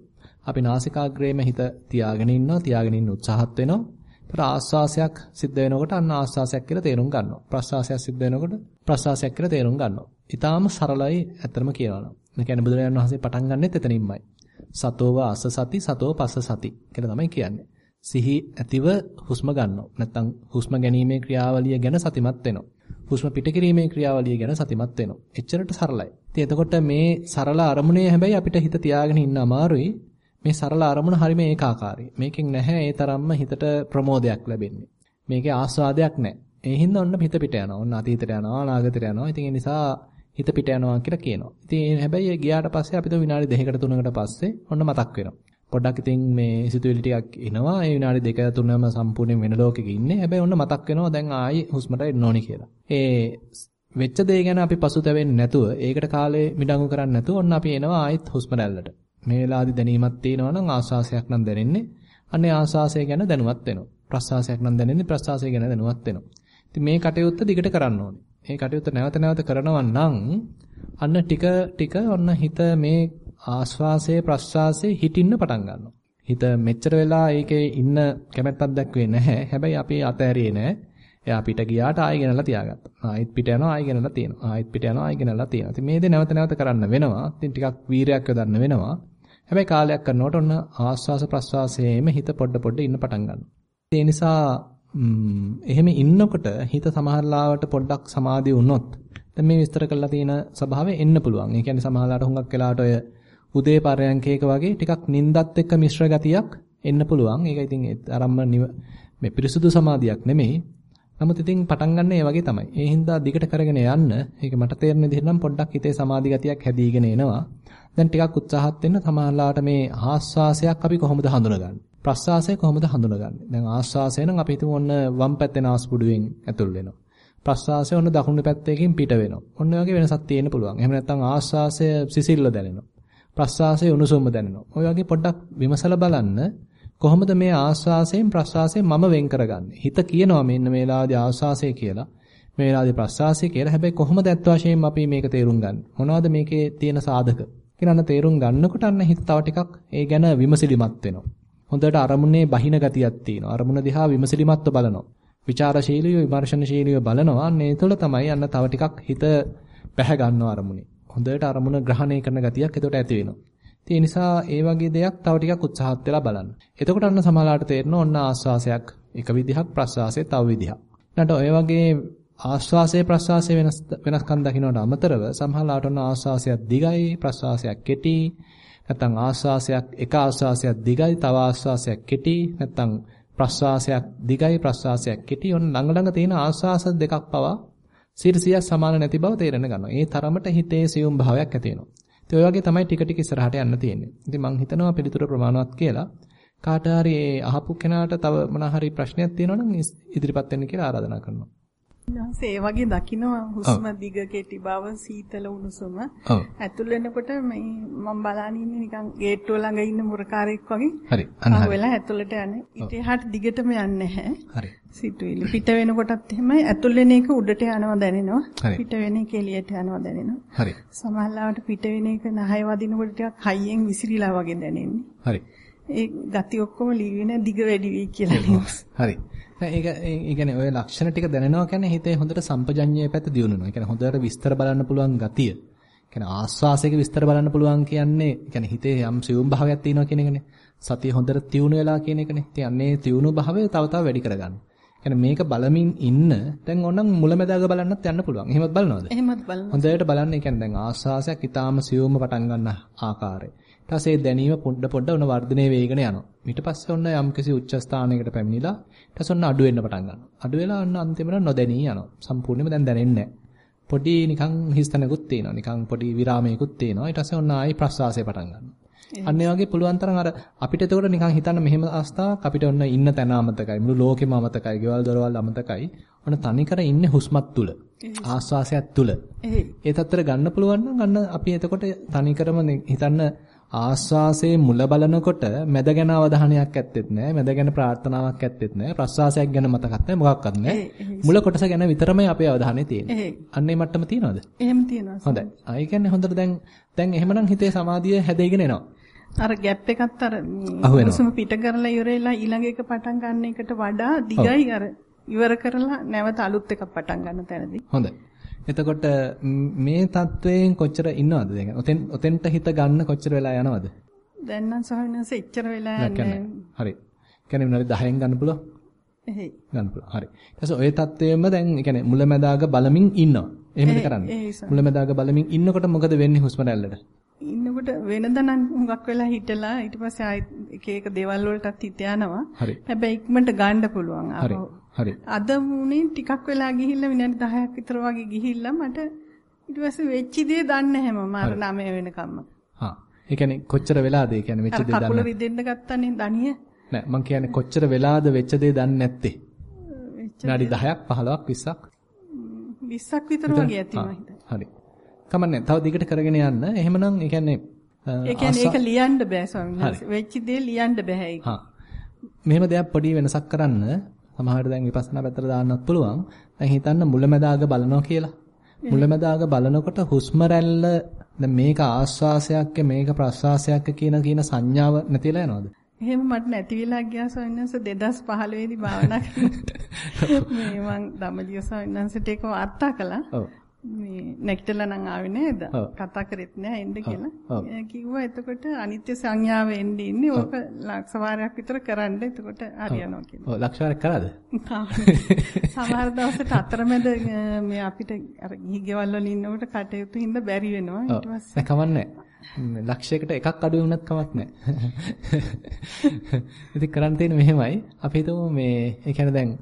අපි නාසිකාග්‍රේම හිත තියාගෙන ඉන්නවා. තියාගෙන ඉන්න උත්සාහත් වෙනවා. ඒතර ආස්වාසයක් සිද්ධ වෙනකොට අන්න ආස්වාසයක් කියලා තේරුම් ගන්නවා. ප්‍රස්වාසයක් සිද්ධ වෙනකොට ප්‍රස්වාසයක් කියලා තේරුම් ගන්නවා. ඊටාම සරලයි ඇත්තම කියනවා නම්. ඒ කියන්නේ බුදුරජාණන් වහන්සේ පටන් ගන්නෙත් එතනින්මයි. සතෝව අස සති සතෝ පස්ස සති කියලා තමයි කියන්නේ. සිහි ඇතිව හුස්ම ගන්නවා. නැත්නම් හුස්ම ගැනීමේ ක්‍රියාවලිය ගැන සතිමත් වෙනවා. හුස්ම පිට කිරීමේ ක්‍රියාවලිය ගැන සතිමත් වෙනවා. එච්චරට සරලයි. ඉතින් එතකොට මේ සරල අරමුණේ හැබැයි අපිට හිත තියාගෙන ඉන්න අමාරුයි. මේ සරල අරමුණ හරිම ඒකාකාරයි. මේකෙන් නැහැ ඒ තරම්ම හිතට ප්‍රමෝදයක් ලැබෙන්නේ. මේකේ ආස්වාදයක් නැහැ. ඒ හින්දා ඔන්න හිත පිට යනවා. ඔන්න අතීතයට යනවා, අනාගතයට යනවා. ඉතින් ඒ නිසා හිත පිට යනවා කියලා කියනවා. ඉතින් හැබැයි ගියාට පස්සේ අපිට විනාඩි 2කට 3කට පස්සේ ඔන්න මතක් වෙනවා. පොඩ්ඩක් ඉතින් මේ සිතුවිලි ටිකක් එනවා. ඒ විනාඩි 2 3ම සම්පූර්ණයෙන් වෙන ලෝකෙක ඉන්නේ. හැබැයි ඔන්න මතක් වෙනවා දැන් ආයි හුස්මට එන්න ඕනි කියලා. ඒ වෙච්ච දේ ගැන අපි පසුතැවෙන්නේ නැතුව, ඒකට කාලේ මිඩංගු කරන්නේ නැතුව ඔන්න අපි එනවා ආයිත් හුස්ම රැල්ලට. මේ වෙලාවේදී දැනීමක් තියෙනවා නම් ආස්වාසයක් නම් දැනෙන්නේ. අන්නේ ආස්වාසය ගැන දැනුවත් වෙනවා. ප්‍රස්වාසයක් නම් දැනෙන්නේ ප්‍රස්වාසය ගැන දැනුවත් වෙනවා. ඉතින් මේ කටයුත්ත දිගට කරන්න ඕනේ. මේ කටයුත්ත නැවත නැවත කරනවා නම් අන්න ටික ටික ඔන්න හිත මේ ආස්වාසයේ ප්‍රස්වාසයේ හිටින්න පටන් ගන්නවා. හිත මෙච්චර වෙලා ඒකේ ඉන්න කැමැත්තක් දක්වේ නැහැ. හැබැයි අපි අතහැරියේ නැහැ. එයා පිට ගියාට ආයෙ ගෙනලා තියාගත්තා. ආයෙත් පිට යනවා ආයෙ ගෙනලා තියෙනවා. ආයෙත් පිට යනවා ආයෙ ගෙනලා තියෙනවා. ඉතින් මේ දේ නැවත නැවත කරන්න වෙනවා. ඉතින් ටිකක් වීරයක් යොදන්න වෙනවා. හැබැයි කාලයක් කරනකොට ඔන්න ආස්වාස ප්‍රස්වාසයේම හිත පොඩ පොඩ ඉන්න පටන් ගන්නවා. ඒ නිසා එහෙම ඉන්නකොට හිත සමහරලාවට පොඩ්ඩක් සමාධිය වුණොත් දැන් මේ විස්තර කරලා තියෙන ස්වභාවය එන්න පුළුවන්. ඒ කියන්නේ සමහරලාට හුඟක් වෙලාවට ඔය උදේ පරයන්කේක වගේ ටිකක් නිින්දත් එක්ක මිශ්‍ර ගතියක් එන්න පුළුවන්. ඒක ඉතින් අරම්ම මේ පිරිසුදු සමාධියක් නෙමෙයි. නමුත් ඉතින් පටන් ගන්න ඒ වගේ තමයි. ඒ හින්දා දිගට කරගෙන යන්න. ඒක මට තේරෙන විදිහට නම් පොඩ්ඩක් හිතේ සමාධි ගතියක් හැදීගෙන එනවා. දැන් ටිකක් උත්සාහත් වෙන්න සමහරලාට මේ ආස්වාසයක් අපි කොහොමද හඳුනගන්නේ? ප්‍රස්වාසය කොහොමද හඳුනගන්නේ? දැන් ආස්වාසය නම් අපි හිතමු ඔන්න වම් පැත්තේ නාස්පුඩුවෙන් ඇතුල් වෙනවා. ප්‍රස්වාසය ඔන්න දකුණු පැත්තකින් පිට වෙනවා. ඔන්න ඔය වගේ වෙනසක් තියෙන්න පුළුවන්. එහෙම නැත්නම් ආස්වාසය සිසිල්ල දැනෙනවා. ප්‍රස්වාසය උණුසුම්ම දැනෙනවා. ඔය වගේ පොඩ්ඩක් විමසලා බලන්න කොහොමද මේ ආස්වාසයෙන් ප්‍රස්වාසයෙන් මම වෙන් කරගන්නේ? හිත කියනවා මෙන්න මේ වෙලාවේදී ආස්වාසය කියලා. මේ වෙලාවේදී ප්‍රස්වාසය කියලා. හැබැයි කොහොමද ඇත්ත වශයෙන්ම අපි මේක තේරුම් ගන්නේ? මොනවද මේකේ තියෙන සාධක? කියනන තේරුම් ගන්නකොට අන්න හිත තව ටිකක් ඒ ගැන විමසිලිමත් වෙනවා. හොඳට අරමුණේ බහින ගතියක් තියෙනවා. අරමුණ දිහා විමසිලිමත්ව බලනවා. ਵਿਚාරශීලීව විමර්ශනශීලීව බලනවා. අන්න ඒ තුළ තමයි අන්න තව ටිකක් හිත පැහැ ගන්නවා අරමුණේ. හොඳට අරමුණ ග්‍රහණය කරන ගතියක් එතකොට ඇති වෙනවා. ඒ නිසා ඒ වගේ දෙයක් තව ටිකක් උත්සාහත් වෙලා බලන්න. එතකොට අන්න සමහරලාට තේරෙනවා ඔන්න ආස්වාසයක් එක විදිහක් ප්‍රස්වාසය තව විදිහක්. ඊට ඔය වගේ ආස්වාසයේ ප්‍රස්වාසයේ වෙනස් වෙනස්කම් දකින්නට අමතරව සමහරලාට ඔන්න ආස්වාසයක් දිගයි ප්‍රස්වාසයක් කෙටි නැත්නම් ආස්වාසයක් එක ආස්වාසයක් දිගයි තව ආස්වාසයක් කෙටි නැත්නම් ප්‍රස්වාසයක් දිගයි ප්‍රස්වාසයක් කෙටි ඔන්න ළඟ ළඟ තියෙන ආස්වාස දෙකක් පවා 100ක් සමාන නැති බව තේරෙන ගන්නවා. ඒ තරමට හිතේ සියුම් භාවයක් ඇති වෙනවා. ඉතින් ඔය වගේ තමයි ටික ටික ඉස්සරහට යන්න තියෙන්නේ. ඉතින් මම හිතනවා පිළිතුර ප්‍රමාණවත් කියලා. කාට හරි අහපු කෙනාට තව මොන හරි ප්‍රශ්නයක් තියෙනවා නම් ඉදිරිපත් වෙන්න කියලා ආරාධනා කරනවා. ඊළඟට ඒ වගේ දකින්නවා හුස්ම දිග කෙටි බව සීතල උණුසුම. ඇතුල් වෙනකොට මේ මම බලන් ඉන්නේ නිකන් ගේට්ටුව ළඟ ඉන්න මුරකාරයෙක් වගේ. හරි. අන්න හරි. වෙලා ඇතුළට යන්නේ. ඊට එහාට දිගටම යන්නේ නැහැ. හරි. සිතුවිලි පිට වෙනකොටත් එහෙමයි ඇතුල් වෙන එක උඩට යනවා දැනෙනවා. පිට වෙන එක එළියට යනවා දැනෙනවා. හරි. සමහරවිට පිට වෙන එක නහය වදිනකොට ටිකක් හයියෙන් විසිරීලා වගේ දැනෙන්නේ. හරි. ඒ ගති ඔක්කොම ලිවෙන දිග වැඩි වෙයි කියලා. හරි. ඒක ඒ කියන්නේ ඔය ලක්ෂණ ටික දැනෙනවා කියන්නේ හිතේ හොඳට සම්පජඤ්ඤයේ පැත්ත දියුණුනවා. ඒ කියන්නේ හොඳට විස්තර බලන්න පුළුවන් ගතිය. ඒ කියන්නේ ආස්වාසයක විස්තර බලන්න පුළුවන් කියන්නේ ඒ කියන්නේ හිතේ යම් සියුම් භාවයක් තියෙනවා කියන එකනේ. සතිය හොඳට තියුණු වෙලා කියන එකනේ. ඉතින් අන්නේ තියුණු භාවය තව තව වැඩි කරගන්න. කියන්නේ මේක බලමින් ඉන්න දැන් ඕනනම් මුලැමැදාග බලන්නත් යන්න පුළුවන්. එහෙමත් බලනවද? එහෙමත් බලනවා. හොඳට බලන්න. ඒ කියන්නේ දැන් ආස්වාසයක් ඊටාම සියුම්ම පටන් ගන්න ආකාරය. ඊට පස්සේ දැනීම පොඩ පොඩ උන වර්ධනය වෙගෙන යනවා. ඊට පස්සේ ඔන්න යම්කිසි උච්ච ස්ථානයකට පැමිණිලා ඊට පස්සේ ඔන්න අඩු වෙන්න පටන් ගන්නවා. අඩු වෙලා ඔන්න අන්තිමට නොදැනී යනවා. සම්පූර්ණයෙන්ම දැන් දැනෙන්නේ පොඩි නිකන් හිස්තනකුත් තියෙනවා. නිකන් පොඩි විරාමයකුත් තියෙනවා. ඊට පස්සේ ඔන්න ආයි ප්‍රස්වාසය පටන් ගන්නවා. අන්න ඒ වගේ පුළුවන් තරම් අර අපිට එතකොට නිකන් හිතන්න මෙහෙම අවස්ථාවක් අපිට ඔන්න ඉන්න තැන අමතකයි. මුළු ලෝකෙම අමතකයි. ගෙවල් දොරවල් අමතකයි. ඔන්න තනිකර ඉන්නේ හුස්මත් තුල. ආස්වාසයත් තුල. ඒ තත්තර ගන්න පුළුවන් නම් අන්න අපි එතකොට තනිකරම හිතන්න ආස්වාසයේ මුල බලනකොට මැද ගැන අවධානයක් ඇත්තෙත් නැහැ. මැද ගැන ප්‍රාර්ථනාවක් ඇත්තෙත් නැහැ. ප්‍රස්වාසයක් ගැන මතකත් නැහැ. මොකක්වත් නැහැ. මුල කොටස ගැන විතරමයි අපේ අවධානය තියෙන්නේ. අන්නේ මට්ටම තියනවද? එහෙම තියෙනවා. හොඳයි. ආ ඒ කියන්නේ හොඳට දැන් දැන් එහෙමනම් හිතේ සමාධිය හැදෙගෙන එනවා. අර ගැප් එකත් අර. හුස්ම පිට කරලා ඉවරලා ඊළඟ එක පටන් ගන්න එකට වඩා දිගයි අර ඉවර කරලා නැවත අලුත් එකක් පටන් ගන්න තැනදී. හොඳයි. එතකොට මේ தත්වයෙන් කොච්චර ඉන්නවද දැන්? ඔතෙන් ඔතෙන්ට හිත ගන්න කොච්චර වෙලා යනවද? දැන් නම් ස්වාමීන් වහන්සේ එච්චර වෙලා යන්නේ. හරි. කියන්නේ මොනවාරි 10න් ගන්න පුළුවන්. එහෙයි. ගන්න පුළුවන්. හරි. ඊටසේ ඔය தත්වයෙන්ම දැන් يعني මුලැමැදාග බලමින් ඉන්නවා. එහෙමද කරන්නේ? මුලැමැදාග බලමින් ඉන්නකොට මොකද වෙන්නේ හුස්ම රැල්ලට? ඉන්නකොට වෙනද නම් හුඟක් වෙලා හිටලා ඊට පස්සේ ආයෙත් එක එක දේවල් වලටත් හිත යනවා. හැබැයි ඉක්මනට ගන්න පුළුවන්. හරි. හරි. අද මුනේ ටිකක් වෙලා ගිහිල්ලා විනාඩි 10ක් විතර වගේ ගිහිල්ලා මට ඊට පස්සේ වෙච්ච දේ දන්නේ නැහැ මම අර 9 වෙනකම්ම. හා. ඒ කියන්නේ කොච්චර වෙලාද ඒ කියන්නේ වෙච්ච දේ කකුල දන්නේ රිදෙන්න ගත්තනේ දණිය. නෑ මං කියන්නේ කොච්චර වෙලාද වෙච්ච දේ දන්නේ නැත්තේ විනාඩි 10ක් 15ක් 20ක් 20ක් විතර වගේ ඇති මම හිතන්නේ. හරි කමන්නේ තව දිගට කරගෙන යන්න එහෙමනම් ඒ කියන්නේ ඒ කියන්නේ ඒක ලියන්න බෑ ස්වාමීන් වහන්සේ. වෙච්ච දේ ලියන්න බෑ ඒක. හා මෙහෙම දෙයක් පොඩි වෙනසක් කරන්න සමහරවිට දැන් විපස්සනා පැත්තට දාන්නත් පුළුවන්. දැන් හිතන්න මුලැමැදාග බලනවා කියලා. මුලැමැදාග බලනකොට හුස්ම රැල්ල දැන් මේක ආස්වාසයක්ක මේක ප්‍රස්වාසයක්ක කියන කියන සංඥාව නැතිලා යනවද? එහෙම මට නැති වෙලා ගියා ස්වාමීන් වහන්සේ 2015 දී භාවනා කරලා *laughs* මේ මං ස්වාමීන් වහන්සේට ඒක වාර්තා කළා. ඔව් මේ නැගිටලා නම් ආවේ නේද? කතා කරෙත් නෑ එන්න කියලා. කිව්වා එතකොට අනිත්‍ය සංඥාව එන්නේ ඉන්නේ ඕක ලක්ෂ වාරයක් විතර කරන්න එතකොට හරියනවා කියලා. ඔව් ලක්ෂාරයක් කරාද සමහර දවසට අතරමැද *laughs* මේ අපිට අර ගිහි ගෙවල් වල ඉන්නකොට කටයුතු හින්දා බැරි වෙනවා. ඊට පස්සේ කමන්නේ. ලක්ෂයකට එකක් අඩු වුණත් කමක් නෑ. *laughs* ඉතින් කරන්න තියෙන්නේ මෙහෙමයි. අපි හිතමු මේ ඒ කියන්නේ දැන්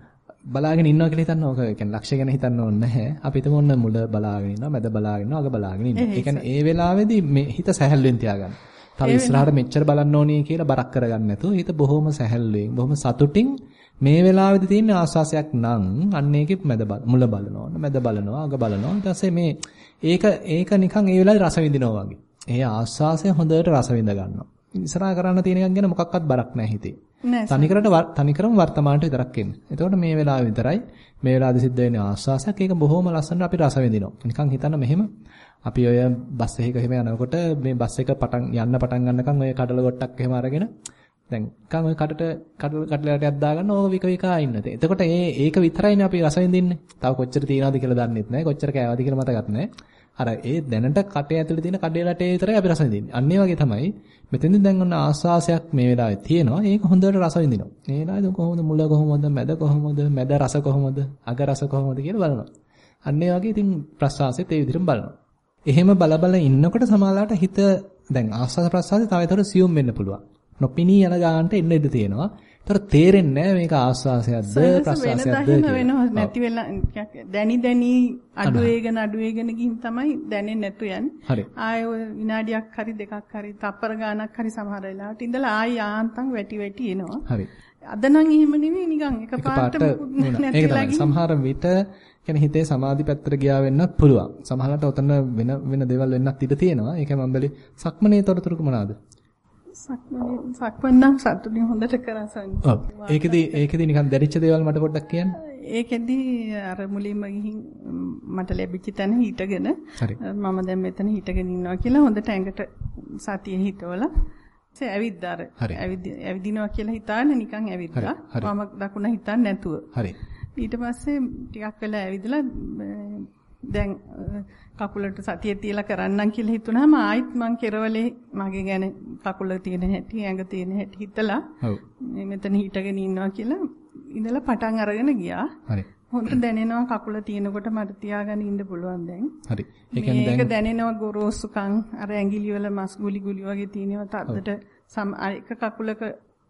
බලාගෙන ඉන්නවා කියලා හිතන්න ඕක ඒ කියන්නේ ලක්ෂය ගැන හිතන්න ඕනේ නැහැ. අපි හිතමු ඔන්න මුල බලාගෙන ඉන්නවා, මැද බලාගෙන ඉන්නවා, අග බලාගෙන ඉන්නවා. ඒ කියන්නේ ඒ වෙලාවේදී මේ හිත සැහැල්ලුවෙන් තියාගන්න. තව ඉස්සරහට මෙච්චර බලන්න ඕනේ කියලා බරක් කරගන්න නැතුව හිත බොහොම සැහැල්ලුවෙන්, බොහොම සතුටින් මේ වෙලාවේදී තියෙන ආස්වාසයක් නම් අන්න ඒකෙ මැද මුල බලනවා, මැද බලනවා, අග බලනවා. ඊට පස්සේ මේ ඒක ඒක නිකන් ඒ වෙලාවේ රස විඳිනවා වගේ. ඒ ආස්වාසය හොඳට රස විඳ ගන්නවා. ඉස්සරහා කරන්න තියෙන එකක් ගැන මොකක්වත් බරක් නැහැ හිතේ. තනිකරට තනිකරම වර්තමානට විතරක් එන්න. එතකොට මේ වෙලාවේ විතරයි මේ වෙලාවේදී සිද්ධ වෙන ආස්වාසයක් ඒක බොහොම ලස්සනට අපි රස විඳිනවා. නිකන් හිතන්න මෙහෙම අපි ඔය බස් එකක එහෙම යනකොට මේ බස් එක පටන් යන්න පටන් ගන්නකම් ඔය කඩල ගොට්ටක් එහෙම අරගෙන දැන් ඔය කඩට කඩල කඩලටයක් දාගන්න ඕක වික විකා ඉන්න. එතකොට ඒ ඒක විතරයිනේ අපි රස විඳින්නේ. තව කොච්චර තියනවද කියලා දන්නෙත් නැහැ. කොච්චර කෑවද කියලා මතකත් නැහැ. අර ඒ දැනට කටේ ඇතුලේ තියෙන කඩේ රටේ විතරයි අපි රස විඳින්නේ. අන්න ඒ වගේ තමයි මෙතෙන්දි දැන් ඔන්න ආස්වාසයක් මේ වෙලාවේ තියෙනවා. ඒක හොඳට රස විඳිනවා. මේ වෙලාවේ කොහොමද මුල කොහොමද මැද කොහොමද මැද රස කොහොමද අග රස කොහොමද කියලා බලනවා. අන්න ඒ වගේ ඉතින් ප්‍රසවාසෙත් ඒ විදිහටම බලනවා. එහෙම බල බල ඉන්නකොට සමාලාට හිත දැන් ආස්වාද ප්‍රසවාසය තව ඒතර සියුම් වෙන්න පුළුවන්. නොපිනී යන ගානට එන්න ඉඩ තියෙනවා. ඒතර තේරෙන්නේ නැහැ මේක ආස්වාසයක්ද ප්‍රසවාසයක්ද වෙනවා නැති වෙලා දැනි දැනි අඩු වේගෙන අඩු වේගෙන ගිහින් තමයි දැනෙන්නේ නැතු යන්නේ. ආය විනාඩියක් හරි දෙකක් හරි තප්පර ගාණක් හරි සමහර වෙලාවට ඉඳලා ආයි යාන්තම් වැටි වැටි එනවා. හරි. අද නම් එහෙම නෙවෙයි නිකන් එකපාරට නැතිලා ගිහින් සමහර විට කියන්නේ හිතේ සමාධි පැත්තට ගියා වෙන්නත් පුළුවන්. සමහරවිට ඔතන වෙන වෙන දේවල් වෙන්නත් ඉඩ තියෙනවා. ඒක මම බැලි සක්මනේ තොරතුරු මොනවාද? සක්මනේ සක්මන් නම් සතුටින් හොඳට කරසන්. ඔව්. ඒකෙදි ඒකෙදි නිකන් දැරිච්ච දේවල් මට පොඩ්ඩක් කියන්න. ඒකෙදි අර මුලින්ම ගිහින් මට ලැබිච්ච තැන හිටගෙන මම දැන් මෙතන හිටගෙන ඉන්නවා කියලා හොඳට ඇඟට සතිය හිතවලා ඒ ඇවිද්දා අර ඇවිදිනවා කියලා හිතාන නිකන් ඇවිද්දා. මම දකුණ හිතන්නේ නැතුව. හරි. ඊට පස්සේ ටිකක් වෙලා ඇවිදලා දැන් කකුලට සතිය තියලා කරන්නම් කියලා හිතුනහම ආයිත් මං කෙරවලේ මගේ ගැන කකුල තියෙන හැටි ඇඟ තියෙන හැටි හිතලා ඔව් මෙතන හිටගෙන ඉන්නවා කියලා ඉඳලා පටන් අරගෙන ගියා. හරි. හොඳට දැනෙනවා කකුල තියෙනකොට මට තියාගෙන ඉන්න පුළුවන් දැන්. හරි. ඒ කියන්නේ දැන් මේක දැනෙනවා ගොරෝසුකම් අර ඇඟිලි වල මස් ගුලි ගුලි වගේ තියෙනවා තද්දට සම එක කකුලක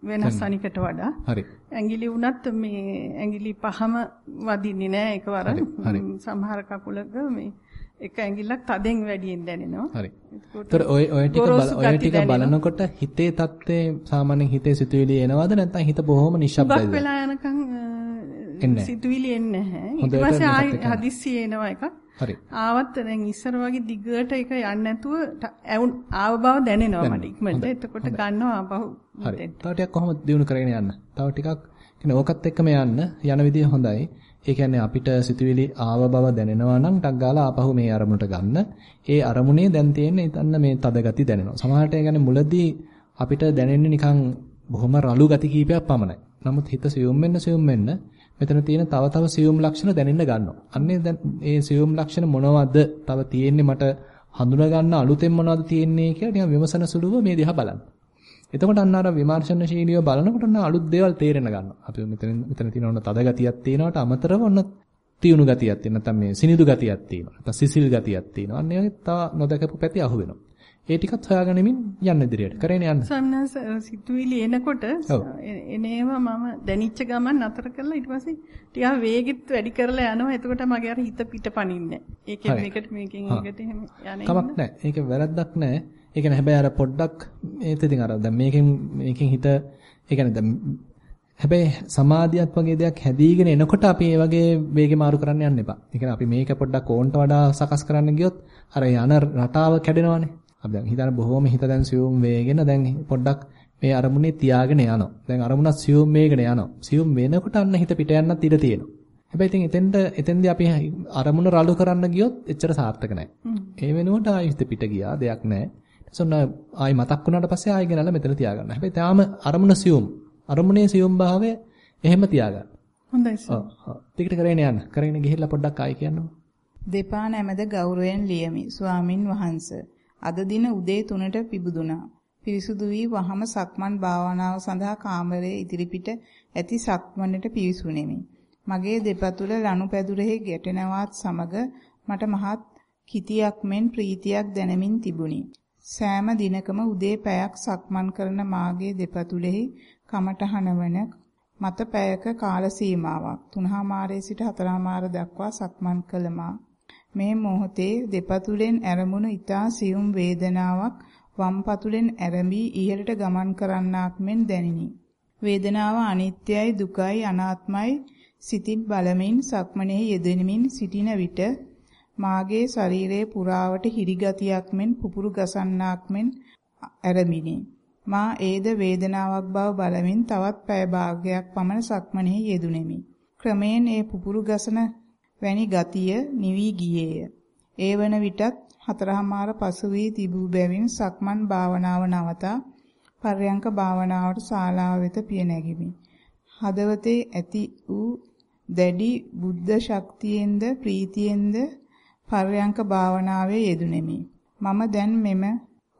වෙනස් අනිකට වඩා. හරි. ඇඟිලි වුණත් මේ ඇඟිලි පහම වදින්නේ නැහැ එකවර. සමහර කකුලක මේ එක ඇඟිල්ලක් තදෙන් වැඩියෙන් දැනෙනවා. හරි. ඒතර ඔය ඔය ටික ඔය ටික බලනකොට හිතේ தත්ත්වය සාමාන්‍යයෙන් හිතේ සිතුවිලි එනවද නැත්නම් හිත බොහොම නිශ්ශබ්දයිද? ගොඩක් වෙලා යනකම් සිතුවිලි එන්නේ නැහැ. ඊට පස්සේ ආයි හදිස්සි එනවා එකක්. හරි. ආවත් දැන් ඉස්සර වගේ දිගට ඒක යන්නේ නැතුව ආව බව දැනෙනවා මට ඉක්මනට. එතකොට ගන්නවා ආපහු. හරි. තව ටිකක් කොහොමද දිනු කරගෙන යන්න? තව ටිකක් කියන්නේ ඕකත් එක්කම යන්න යන විදිය හොඳයි. ඒ කියන්නේ අපිට සිතුවිලි ආව බව දැනෙනවා නම් ටක් ගාලා ආපහු මේ අරමුණට ගන්න. ඒ අරමුණේ දැන් තියෙන්නේ ඉතින් මේ තද ගති දැනෙනවා. සමහරට ඒ කියන්නේ මුලදී අපිට දැනෙන්නේ නිකන් බොහොම රළු ගති කීපයක් පමණයි. නමුත් හිත සියුම් වෙන්න සියුම් වෙන්න මෙතන තියෙන තව තව සියුම් ලක්ෂණ දැනෙන්න ගන්නවා. අන්නේ දැන් ඒ සියුම් ලක්ෂණ මොනවද? තව තියෙන්නේ මට හඳුනා ගන්න අලුතෙන් මොනවද තියෙන්නේ කියලා නිකන් විමසන සුළුව මේ දිහා බලන්න. එතකොට අන්න අර විමර්ශනශීලීව බලනකොට අන්න අලුත් දේවල් තේරෙන්න ගන්නවා. අපි මෙතන මෙතන තියෙන ඔන්න තද ගතියක් තියෙනවට අමතරව ඔන්න තියුණු ගතියක් තියෙන නැත්නම් මේ සිනිඳු ගතියක් තියෙනවා. නැත්නම් සිසිල් ගතියක් තියෙනවා. අන්න ඒ වගේ තව නොදකපු පැති අහු වෙනවා. ඒ ටිකත් හොයාගනිමින් යන්න ඉදිරියට. කරගෙන යන්න. සම්නස් සිතුවිලි එනකොට එනේවා මම දැනිච්ච ගමන් නතර කරලා ඊට පස්සේ ටිකක් වේගෙත් වැඩි කරලා යනවා. එතකොට මගේ අර හිත පිට පනින්නේ. ඒකෙන් මේකට මේකෙන් ඒකට එහෙම යන්නේ. කමක් නැහැ. ඒක වැරද්දක් නැහැ. ඒ කියන්නේ හැබැයි අර පොඩ්ඩක් ඒත් ඉතින් අර දැන් මේකෙන් මේකෙන් හිත ඒ කියන්නේ දැන් හැබැයි සමාධියක් වගේ දෙයක් හැදීගෙන එනකොට අපි මේ වගේ වේගෙ මාරු කරන්න යන්න එපා. ඒ කියන්නේ අපි මේක පොඩ්ඩක් ඕන්ට වඩා සකස් කරන්න ගියොත් අර යන රටාව කැඩෙනවනේ. අපි දැන් හිතන බොහොම හිත දැන් සියුම් වේගෙන දැන් පොඩ්ඩක් මේ අරමුණේ තියාගෙන යනවා. දැන් අරමුණත් සියුම් වේගෙන යනවා. සියුම් වෙනකොට අන්න හිත පිට යන්නත් ඉඩ තියෙනවා. හැබැයි ඉතින් එතෙන්ට එතෙන්දී අපි අරමුණ රළු කරන්න ගියොත් එච්චර සාර්ථක නැහැ. ඒ වෙනුවට ආයෙ හිත පිට ගියා දෙයක් නැහැ. එතසොන්න ආයි මතක් වුණාට පස්සේ ආයි ගෙනල්ලා මෙතන තියාගන්න. හැබැයි තාම අරමුණ සියුම්. අරමුණේ සියුම් භාවය එහෙම තියාගන්න. හොඳයි සර්. ඔව්. ඔව්. ටිකට කරගෙන යන්න. කරගෙන ගිහිල්ලා පොඩ්ඩක් ආයි කියන්නකෝ. දෙපා නැමෙද ගෞරවයෙන් ලියමි. ස්වාමින් වහන්සේ. අද දින උදේ 3ට පිබුදුනා. පිරිසුදු වී වහම සක්මන් භාවනාව සඳහා කාමරයේ ඉදිරිපිට ඇති සක්මනට පිවිසුණෙමි. මගේ දෙපතුල ලනුපැදුරෙහි ගැටෙනවත් සමග මට මහත් කිතියක් මෙන් ප්‍රීතියක් දැනෙමින් තිබුණි. සෑම දිනකම උදේ පැයක් සක්මන් කරන මාගේ දෙපතුලෙහි කමටහන වන මත පැයක කාල සීමාවක් 3:00 සිට 4:00 දක්වා සක්මන් කළමා. මේ මොහොතේ දෙපතුලෙන් ඇරමුණු ඊතා සියුම් වේදනාවක් වම් පතුලෙන් ඇරඹී ඉහළට ගමන් කරන්නාක් මෙන් දැනිනි. වේදනාව අනිත්‍යයි දුකයි අනාත්මයි සිතින් බලමින් සක්මනේ යෙදෙමින් සිටින විට මාගේ ශරීරයේ පුරාවට හිරිගතියක් මෙන් පුපුරු ගසන්නාක් මෙන් ඇරමිනි. මා ඒද වේදනාවක් බව බලමින් තවත් පැය භාගයක් පමණ සක්මනේ යෙදුණෙමි. ක්‍රමයෙන් ඒ පුපුරු ගසන වැනි ගතිය නිවි ගියේය. ඒ වන විටත් හතරහමාර පසු වී තිබූ බැවින් සක්මන් භාවනාව නවතා පර්යංක භාවනාවට ශාලාව වෙත පිය නැගිමි. හදවතේ ඇති වූ දැඩි බුද්ධ ශක්තියෙන්ද ප්‍රීතියෙන්ද පර්යංක භාවනාවේ යෙදුණෙමි. මම දැන් මෙම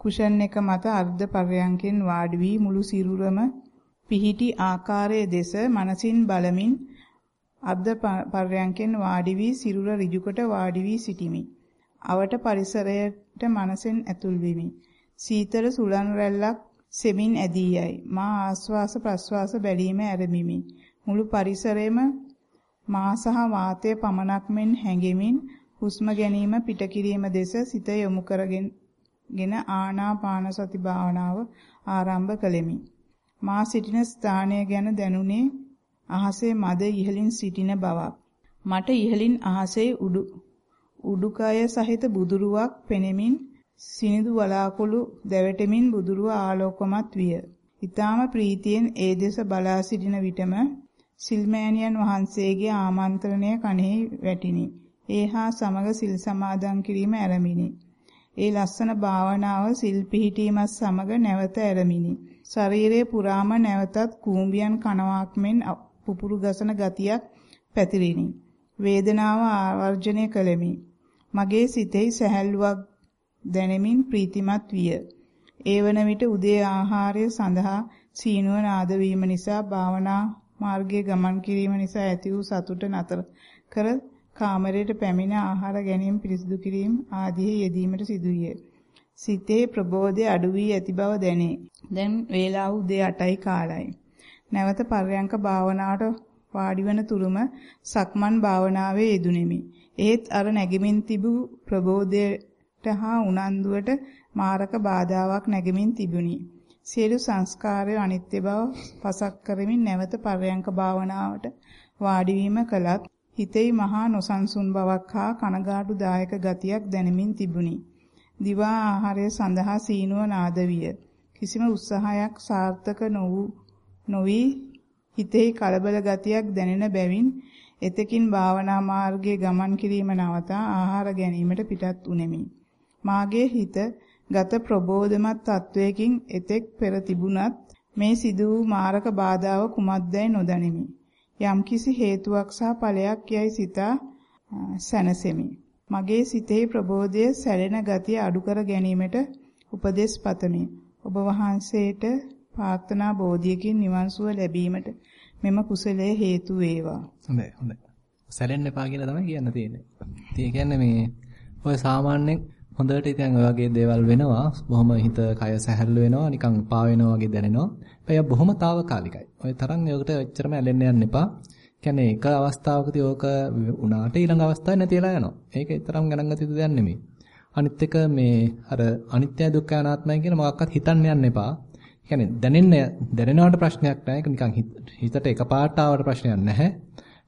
කුෂන් එක මත අර්ධ පර්යංකෙන් වාඩි වී මුළු සිරුරම පිහිටි ආකාරයේ දෙස මනසින් බලමින් අර්ධ පර්යංකෙන් වාඩි වී සිරුර ඍජුකොට වාඩි වී සිටිමි. අවට පරිසරයට මනසෙන් ඇතුල් වෙමි. සීතල සුළං රැල්ලක් සෙමින් ඇදී යයි. මා ආස්වාස ප්‍රස්වාස බැලීම ඇරමිමි. මුළු පරිසරයම මා සහ වාතය පමණක් මෙන් හැඟෙමින් හුස්ම ගැනීම පිටකිරීම දෙස සිත යොමු කරගෙන ආනාපාන සති භාවනාව ආරම්භ කළෙමි. මා සිටින ස්ථානය ගැන දැනුනේ අහසේ මද ඉහළින් සිටින බවක්. මට ඉහළින් අහසේ උඩු උඩුකය සහිත බුදුරුවක් පෙනෙමින් සිනිඳු වලාකුළු දැවටෙමින් බුදුරුව ආලෝකමත් විය. ඊටාම ප්‍රීතියෙන් ඒ දෙස බලා සිටින විටම සිල්මෑණියන් වහන්සේගේ ආමන්ත්‍රණය කණෙහි වැටිනි. ඒ හා සමග සිල් සමාදන් කිරීම ආරම්භිනි. ඒ ලස්සන භාවනාව සිල් පිහිටීමත් සමග නැවත ඇරමිනි. ශරීරයේ පුරාම නැවතත් කූඹියන් කනවාක් මෙන් පුපුරු ගසන ගතියක් පැතිරිනි. වේදනාව ආවර්ජනය කළෙමි. මගේ සිතෙහි සැහැල්ලුවක් දැනෙමින් ප්‍රීතිමත් විය. ඒ වන විට උදේ ආහාරය සඳහා සීනුව නාද වීම නිසා භාවනා මාර්ගයේ ගමන් කිරීම නිසා ඇති වූ සතුට නතර කර කාමරයට පැමිණ ආහාර ගැනීම පිරිසිදු කිරීම ආදී යෙදීමට සිදුවිය. සිතේ ප්‍රබෝධය අඩු වී ඇති බව දැනේ. දැන් වේලාව උදේ 8යි කාලයි. නැවත පර්යංක භාවනාවට වාඩි වන තුරුම සක්මන් භාවනාවේ යෙදුණෙමි. ඒත් අර නැගෙමින් තිබූ ප්‍රබෝධයට හා උනන්දුවට මාරක බාධාවක් නැගෙමින් තිබුණි. සියලු සංස්කාරය අනිත්‍ය බව පසක් කරමින් නැවත පර්යංක භාවනාවට වාඩි වීම කලත් හිතෙහි මහා නොසන්සුන් බවක් හා කනගාටුදායක ගතියක් දැනෙමින් තිබුණි. දිවා ආහාරය සඳහා සීනුව නාද විය. කිසිම උත්සාහයක් සාර්ථක නොවූ නොවි හිතෙහි කලබල ගතියක් දැනෙන බැවින් එතකින් භාවනා මාර්ගයේ ගමන් කිරීම නවතා ආහාර ගැනීමට පිටත් උනේමි. මාගේ හිත ගත ප්‍රබෝධමත් තත්වයකින් එතෙක් පෙර තිබුණත් මේ සිදු වූ මාරක බාධාව කුමක්දයි නොදනිමි. යම්කිසි හේතුවක් සහ ඵලයක් යයි සිතා සැනසෙමි. මගේ සිතෙහි ප්‍රබෝධය සැලෙන ගතිය අඩු කර ගැනීමට උපදෙස් පතමි. ඔබ වහන්සේට ප්‍රාර්ථනා බෝධියකින් නිවන් සුව ලැබීමට මෙම කුසලයේ හේතු වේවා. හොඳයි හොඳයි. සැලෙන්න එපා කියලා තමයි කියන්න තියෙන්නේ. ඉතින් කියන්නේ මේ ඔය සාමාන්‍යයෙන් හොඳට ඉතින් ඔය වගේ දේවල් වෙනවා. බොහොම හිත කය සැහැල්ලු වෙනවා, නිකන් පා වෙනවා වගේ දැනෙනවා. හැබැයි බොහොම తాවකාලිකයි. ඔය තරම් ඒකට එච්චරම ඇලෙන්න යන්න එපා. කියන්නේ එක අවස්ථාවකදී ඕක උනාට ඊළඟ අවස්ථාවේ නැතිලා යනවා. ඒක තරම් ගණන් ගත යුතු දෙයක් නෙමෙයි. අනිත් එක මේ අර අනිත්‍ය දුක්ඛ අනාත්මයි කියන මොකක්වත් හිතන්න යන්න එපා. කියන්නේ දැනෙන්න දැනෙනවට ප්‍රශ්නයක් නැහැ. ඒක නිකන් හිතට එකපාරට ආවට ප්‍රශ්නයක් නැහැ.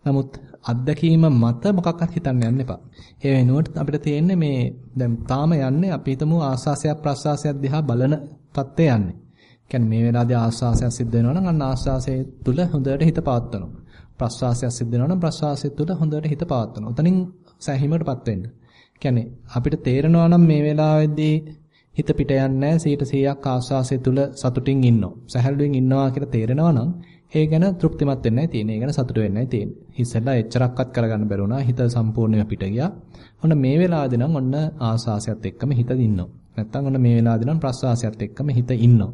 නමුත් අත්දැකීම මත මොකක්වත් හිතන්න යන්න එපා. ඒ වෙනුවට අපිට තියෙන්නේ මේ දැන් තාම යන්නේ අපි හිතමු ආස්වාසයක් ප්‍රස්වාසයක් දිහා බලන තත්ත්වය යන්නේ. කියන්නේ මේ වෙලාවේදී ආස්වාසයක් සිද්ධ වෙනවා නම් අන්න ආස්වාසයේ තුල හොඳට හිත පවත්වනවා. ප්‍රස්වාසයක් සිද්ධ වෙනවා නම් ප්‍රස්වාසයේ තුල හොඳට හිත පවත්වනවා. උතනින් සැහිමකටපත් වෙන්න. කියන්නේ අපිට තේරෙනවා නම් මේ වෙලාවේදී හිත පිට යන්නේ නැහැ 100%ක් ආස්වාසයේ තුල සතුටින් ඉන්නවා. සැහැල්ලුවෙන් ඉන්නවා කියලා තේරෙනවා නම් ඒ ගැන තෘප්තිමත් වෙන්නයි තියෙන්නේ. ඒ ගැන සතුට වෙන්නයි තියෙන්නේ. හිස්සලා එච්චරක්වත් කරගන්න බැරුණා. හිත සම්පූර්ණයෙන්ම පිට ගියා. ඔන්න මේ වෙලාවේදී නම් ඔන්න ආස්වාසයත් එක්කම හිත ඉන්නවා. නැත්තම් ඔන්න මේ වෙලාවේදී නම් ප්‍රස්වාසයත් එක්කම හිත ඉන්නවා.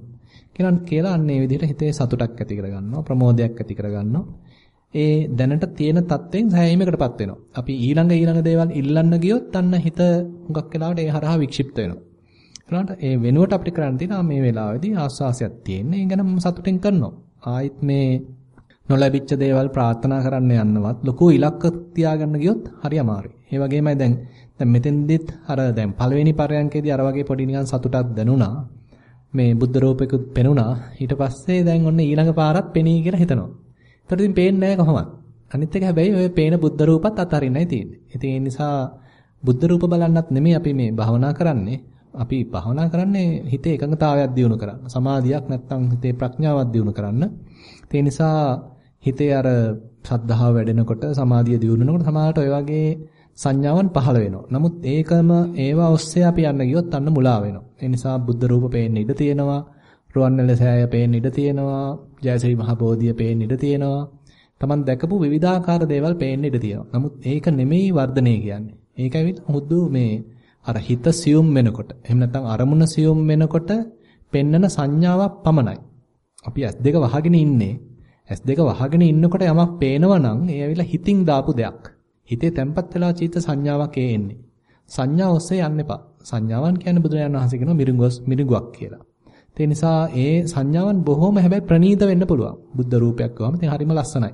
කියලා කියලා අන්න ඒ විදිහට හිතේ සතුටක් ඇති කරගන්නවා. ප්‍රමෝදයක් ඇති කරගන්නවා. ඒ දැනට තියෙන தත්වෙන් සෑහීමකටපත් වෙනවා. අපි ඊළඟ ඊළඟ දේවල් ඉල්ලන්න ගියොත් අන්න හිත හුඟක් වෙලාවට ඒ හරහා වික්ෂිප්ත වෙනවා. ඒකට ඒ වෙනුවට අපිට කරන්න තියෙනවා මේ වෙලාවේදී ආස්වාසයක් තියෙන්නේ. ඒ ගැන සතුටින් කරනවා. ආයිත් මේ නොලැබිච්ච දේවල් ප්‍රාර්ථනා කරන්න යන්නවත් ලොකු ඉලක්ක තියාගන්න ගියොත් හරි අමාරුයි. ඒ වගේමයි දැන් දැන් මෙතෙන්දිත් අර දැන් පළවෙනි පරයන්කේදී අර වගේ පොඩි නිකන් සතුටක් දැනුණා. මේ බුද්ධ රූපයකුත් පෙනුණා. ඊට පස්සේ දැන් ඔන්න ඊළඟ පාරත් පෙනී කියලා හිතනවා. ඒතර ඉතින් පේන්නේ නැහැ කොහොමද? අනිත් එක හැබැයි ඔය පේන බුද්ධ රූපත් අතහරින්නයි තියෙන්නේ. ඉතින් ඒ නිසා බුද්ධ රූප බලන්නත් නෙමෙයි අපි මේ භාවනා කරන්නේ. අපි භාවනා කරන්නේ හිතේ එකඟතාවයක් දියුණු කරන්න. සමාධියක් නැත්තම් හිතේ ප්‍රඥාවක් දියුණු කරන්න. ඒ නිසා හිතේ අර ශ්‍රද්ධාව වැඩෙනකොට සමාධිය දියුණු වෙනකොට සමාහට ඔය වගේ සංඥාවන් පහළ වෙනවා. නමුත් ඒකම ඒවා ඔස්සේ අපි යන්න ගියොත් අන්න මුලා වෙනවා. ඒ නිසා බුද්ධ රූප පේන්න ඉඩ තියෙනවා. රුවන්වැලි සෑය පේන්න ඉඩ තියෙනවා. ජයශ්‍රී මහ බෝධිය පේන්න ඉඩ තියෙනවා. Taman දැකපු විවිධාකාර දේවල් පේන්න ඉඩ තියෙනවා. නමුත් ඒක නෙමෙයි වර්ධනය කියන්නේ. ඒක ඇවිල්ලා හුදු මේ අර හිත සියුම් වෙනකොට එහෙම නැත්නම් අරමුණ සියුම් වෙනකොට පෙන්නන සංඥාවක් පමණයි. අපි S2 වහගෙන ඉන්නේ. S2 වහගෙන ඉන්නකොට යමක් පේනවා නම් ඒ ඇවිල්ලා හිතින් දාපු දෙයක්. හිතේ තැම්පත් වෙලා චිත්ත සංඥාවක් එන්නේ. සංඥා ඔස්සේ යන්න එපා. සංඥාවන් කියන්නේ බුදුරජාණන් වහන්සේ කියනවා මිරිඟුස් මිරිඟුවක් කියලා. ඒ නිසා ඒ සංඥාවන් බොහොම හැබැයි ප්‍රනීත වෙන්න පුළුවන්. බුද්ධ රූපයක් වගේම ඉතින් හරිම ලස්සනයි.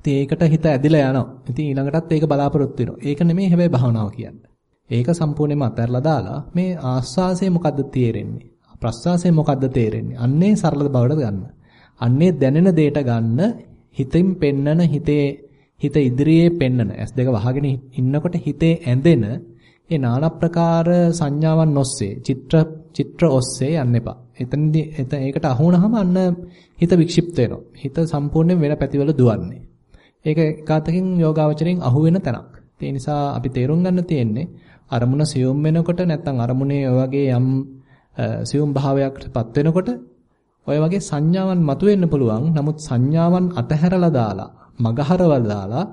ඉතින් ඒකට හිත ඇදිලා යනවා. ඉතින් ඊළඟටත් ඒක බලාපොරොත්තු වෙනවා. ඒක නෙමෙයි හැබැයි භාවනාව කියන්නේ. ඒක සම්පූර්ණයෙන්ම අතහැරලා දාලා මේ ආස්වාසය මොකද්ද තේරෙන්නේ? ප්‍රස්වාසය මොකද්ද තේරෙන්නේ? අන්නේ සරල බවට ගන්න. අන්නේ දැනෙන දෙයට ගන්න හිතින් පෙන්නන හිතේ හිත ඉදිරියේ පෙන්නන S2 වහගෙන ඉන්නකොට හිතේ ඇඳෙන ඒ নানা ප්‍රකාර සංඥාවන් ඔස්සේ චිත්‍ර චිත්‍ර ඔස්සේ යන්න එපා. එතනදී ඒකට අහු වුණාම අන්න හිත වික්ෂිප්ත වෙනවා. හිත සම්පූර්ණයෙන් වෙන පැතිවල දුවන්නේ. ඒක එකාතකින් යෝගාවචරයෙන් අහු වෙන තැනක්. ඒ නිසා අපි තේරුම් ගන්න තියෙන්නේ අරමුණ සියුම් වෙනකොට නැත්නම් අරමුණේ ඔය වගේ යම් සියුම් භාවයකටපත් වෙනකොට ඔය වගේ සංඥාවන් මතුවෙන්න පුළුවන්. නමුත් සංඥාවන් අතහැරලා දාලා, මගහරවලා දාලා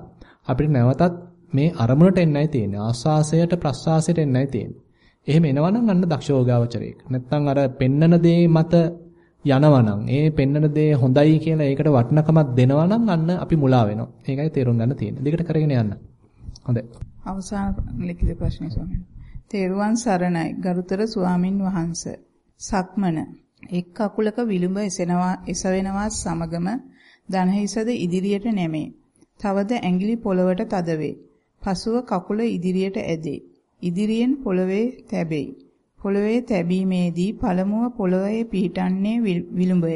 අපිට නැවතත් මේ අරමුණට එන්නයි තියෙන්නේ. ආස්වාසයට ප්‍රස්වාසයට එන්නයි තියෙන්නේ. එහෙම එනවනම් අන්න දක්ෂෝගාවචරයෙක්. නැත්නම් අර පෙන්නන දේ මත යනවනම් ඒ පෙන්නන දේ හොඳයි කියලා ඒකට වටිනකමක් දෙනවනම් අන්න අපි මුලා වෙනවා. ඒකයි තේරුම් ගන්න තියෙන්නේ. දිගට කරගෙන යන්න. හොඳයි. අවසාන ලිඛිත ප්‍රශ්නේ ස්වාමීන් තේරුවන් සරණයි ගරුතර ස්වාමින් වහන්සේ. සක්මන එක් කකුලක විලුඹ එසෙනවා එසවෙනවා සමගම දණහිසද ඉදිරියට නැමේ. තවද ඇඟිලි පොළවට තද වේ. පසුව කකුල ඉදිරියට ඇදේ. ඉදිරියෙන් පොළවේ තැබෙයි. පොළවේ තැබීමේදී පළමුව පොළවේ පිහිටන්නේ විලුඹය.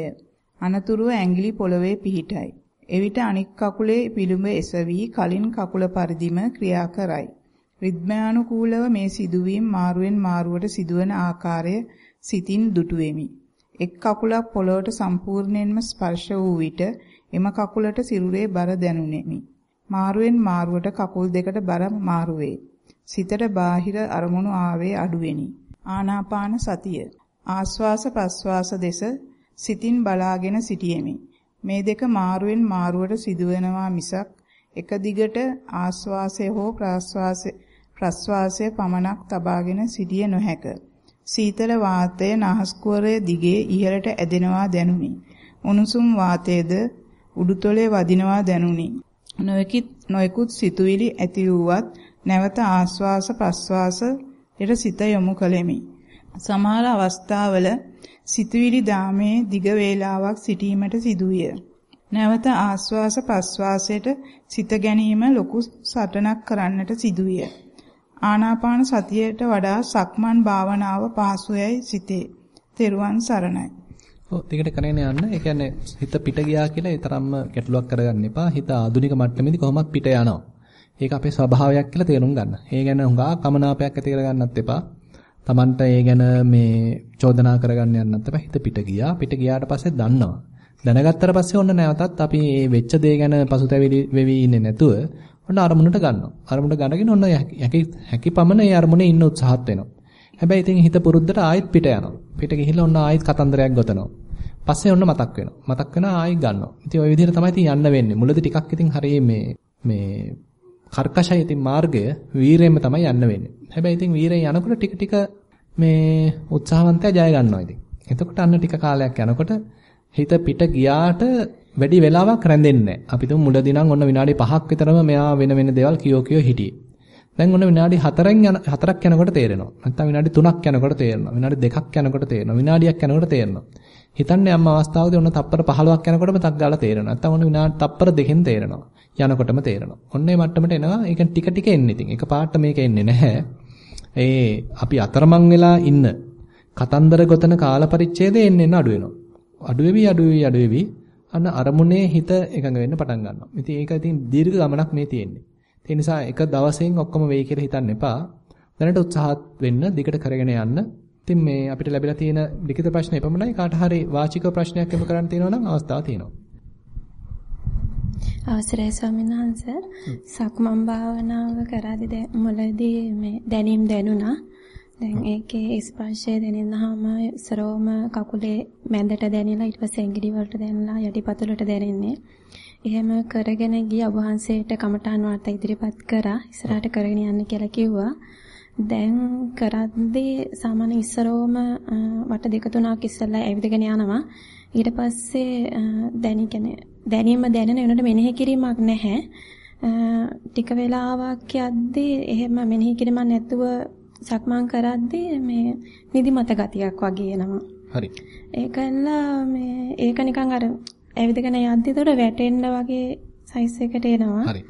අනතුරුව ඇඟිලි පොළවේ පිහිටයි. එවිට අනික් කකුලේ විලුඹ එසවි කලින් කකුල පරිදිම ක්‍රියා කරයි. රිද්මයානුකූලව මේ සිදුවීම් මාරුවෙන් මාරුවට සිදුවන ආකාරය සිතින් දුටු වෙමි. එක් කකුලක් පොළොවට සම්පූර්ණයෙන්ම ස්පර්ශ වූ විට එම කකුලට සිරුරේ බර දැනුනේමි. මාරුවෙන් මාරුවට කකුල් දෙකට බර මාරු වේ. සිතට බාහිර අරමුණු ආවේ අඩුවෙනි. ආනාපාන සතිය. ආස්වාස ප්‍රස්වාස දෙස සිතින් බලාගෙන සිටියෙමි. මේ දෙක මාරුවෙන් මාරුවට සිදුවෙනවා මිසක් එක දිගට ආස්වාසය හෝ ප්‍රස්වාසය ප්‍රස්වාසය පමණක් තබාගෙන සිටිය නොහැක. සීතල වාතය නහස්කුවරය දිගේ ඉහළට ඇදෙනවා දැනුනි. උණුසුම් වාතයේද උඩුතොලේ වදිනවා දැනුනි. නොයෙකුත් සිතුවිලි ඇති වූවත් නැවත ආස්වාස ප්‍රස්වාස යට සිත යොමු කළෙමි. සමහර අවස්ථාවල සිතුවිලි දාමේ දිග වේලාවක් සිටීමට සිදුවිය. නැවත ආස්වාස ප්‍රස්වාසයට සිත ගැනීම ලොකු සටනක් කරන්නට සිදුවිය. ආනාපාන සතියට වඩා සක්මන් භාවනාව පහසුයයි සිතේ. තෙරුවන් සරණයි. ඔව් ටිකට කරගෙන යන්න. ඒ කියන්නේ හිත පිට ගියා කියලා ඒ තරම්ම ගැටලුවක් කරගන්න එපා. හිත ආධුනික මට්ටමේදී කොහොමත් පිට යනවා. ඒක අපේ ස්වභාවයක් කියලා තේරුම් ගන්න. ඒ ගැන හුඟා කමනාපයක් ඇති කරගන්නත් එපා. Tamanට ඒ ගැන මේ චෝදනා කරගන්න යන්නත් එපා. හිත පිට ගියා. පිට ගියාට පස්සේ දන්නවා. දැනගත්තට පස්සේ ඔන්න නැවතත් අපි මේ වෙච්ච දේ ගැන පසුතැවිලි වෙවි ඉන්නේ නැතුව ඔන්න අරමුණට ගන්නවා. අරමුණට ගන්නගෙන ඔන්න හැකි හැකි පමණ ඒ අරමුණේ ඉන්න උත්සාහත් වෙනවා. හැබැයි ඉතින් හිත පුරුද්දට ආයෙත් පිට යනවා. පිට ගිහිල්ලා ඔන්න ආයෙත් කතන්දරයක් ගොතනවා. පස්සේ ඔන්න මතක් වෙනවා. මතක් වෙනා ආයෙත් ගන්නවා. ඉතින් ওই විදිහට තමයි ඉතින් යන්න වෙන්නේ. මුලදී ටිකක් ඉතින් හරිය මේ මේ කර්කශයි ඉතින් මාර්ගය වීරයෙන්ම තමයි යන්න වෙන්නේ. හැබැයි ඉතින් වීරයෙන් යනකොට ටික ටික මේ උත්සාහවන්තයා ජය ගන්නවා ඉතින්. එතකොට අන්න ටික කාලයක් යනකොට හිත පිට ගියාට වැඩි වෙලාවක් රැඳෙන්නේ නැහැ. අපි තුමු මුලදී නම් ඔන්න විනාඩි 5ක් විතරම මෙයා වෙන වෙන දේවල් කියෝ කියෝ හිටියේ. දැන් ඔන්න විනාඩි 4න් යන 4ක් යනකොට තේරෙනවා. නැත්නම් විනාඩි 3ක් යනකොට තේරෙනවා. විනාඩි 2ක් යනකොට තේරෙනවා. විනාඩියක් යනකොට තේරෙනවා. හිතන්නේ යම් අවස්ථාවකදී ඔන්න තප්පර 15ක් යනකොටම තක් ගාලා තේරෙනවා. නැත්නම් ඔන්න විනාඩි තප්පර දෙකෙන් තේරෙනවා. යනකොටම තේරෙනවා. ඔන්න ඒ මට්ටමට එනවා. ඒක ටික ටික එන්නේ ඉතින්. එක පාට මේක එන්නේ නැහැ. ඒ අපි අතරමං වෙලා ඉන්න කතන්දර ගොතන කාල පරිච්ඡේදය එන්න එන්න අඩු වෙනවා. අඩු වෙවි අඩු වෙවි අඩු වෙවි අන්න අරමුණේ හිත එකඟ වෙන්න පටන් ගන්නවා. ඉතින් ඒක ඉතින් දීර්ඝ ගමනක් මේ තියෙන්නේ. ඒ නිසා එක දවසෙන් ඔක්කොම වෙයි කියලා හිතන්න එපා. දැනට උත්සාහත් වෙන්න දිගට කරගෙන යන්න. ඉතින් මේ අපිට ලැබිලා තියෙන ලිඛිත ප්‍රශ්න එපමණයි. කාට හරි වාචික ප්‍රශ්නයක් එමු කරන්න තියෙනවා නම් අවස්ථාව තියෙනවා. අවසරයි ස්වාමීන් වහන්ස සක්මන් භාවනාව කරාදී දැන් මුලදී මේ දැනීම් දැනුණා. දැන් ඒකේ ස්පර්ශය දැනෙනහම සරෝම කකුලේ මැදට දැනෙලා ඊට පස්සේ ඇඟිලි වලට දැනෙලා යටිපතුලට දැනෙන්නේ. එහෙම කරගෙන ගිය ඔබ වහන්සේට කමඨාන් වාර්තා ඉදිරිපත් කරා ඉස්සරහට කරගෙන යන්න කියලා කිව්වා. දැන් කරද්දී සාමාන්‍ය ඉස්සරෝම වට දෙක තුනක් ඉස්සෙල්ලා ඇවිදගෙන යනවා. ඊට පස්සේ දැනි කියන්නේ දැනීම දැනෙන වෙනට මෙනෙහි කිරීමක් නැහැ. ටික වෙලාවක් යද්දී එහෙම මෙනෙහි කිරීමක් නැතුව සක්මන් කරද්දී මේ නිදිමත ගතියක් වගේ එනවා. හරි. ඒකල්ල මේ ඒක නිකන් අර ඇවිදගෙන යද්දී උඩ වැටෙන්න වගේ සයිස් එකට එනවා. හරි.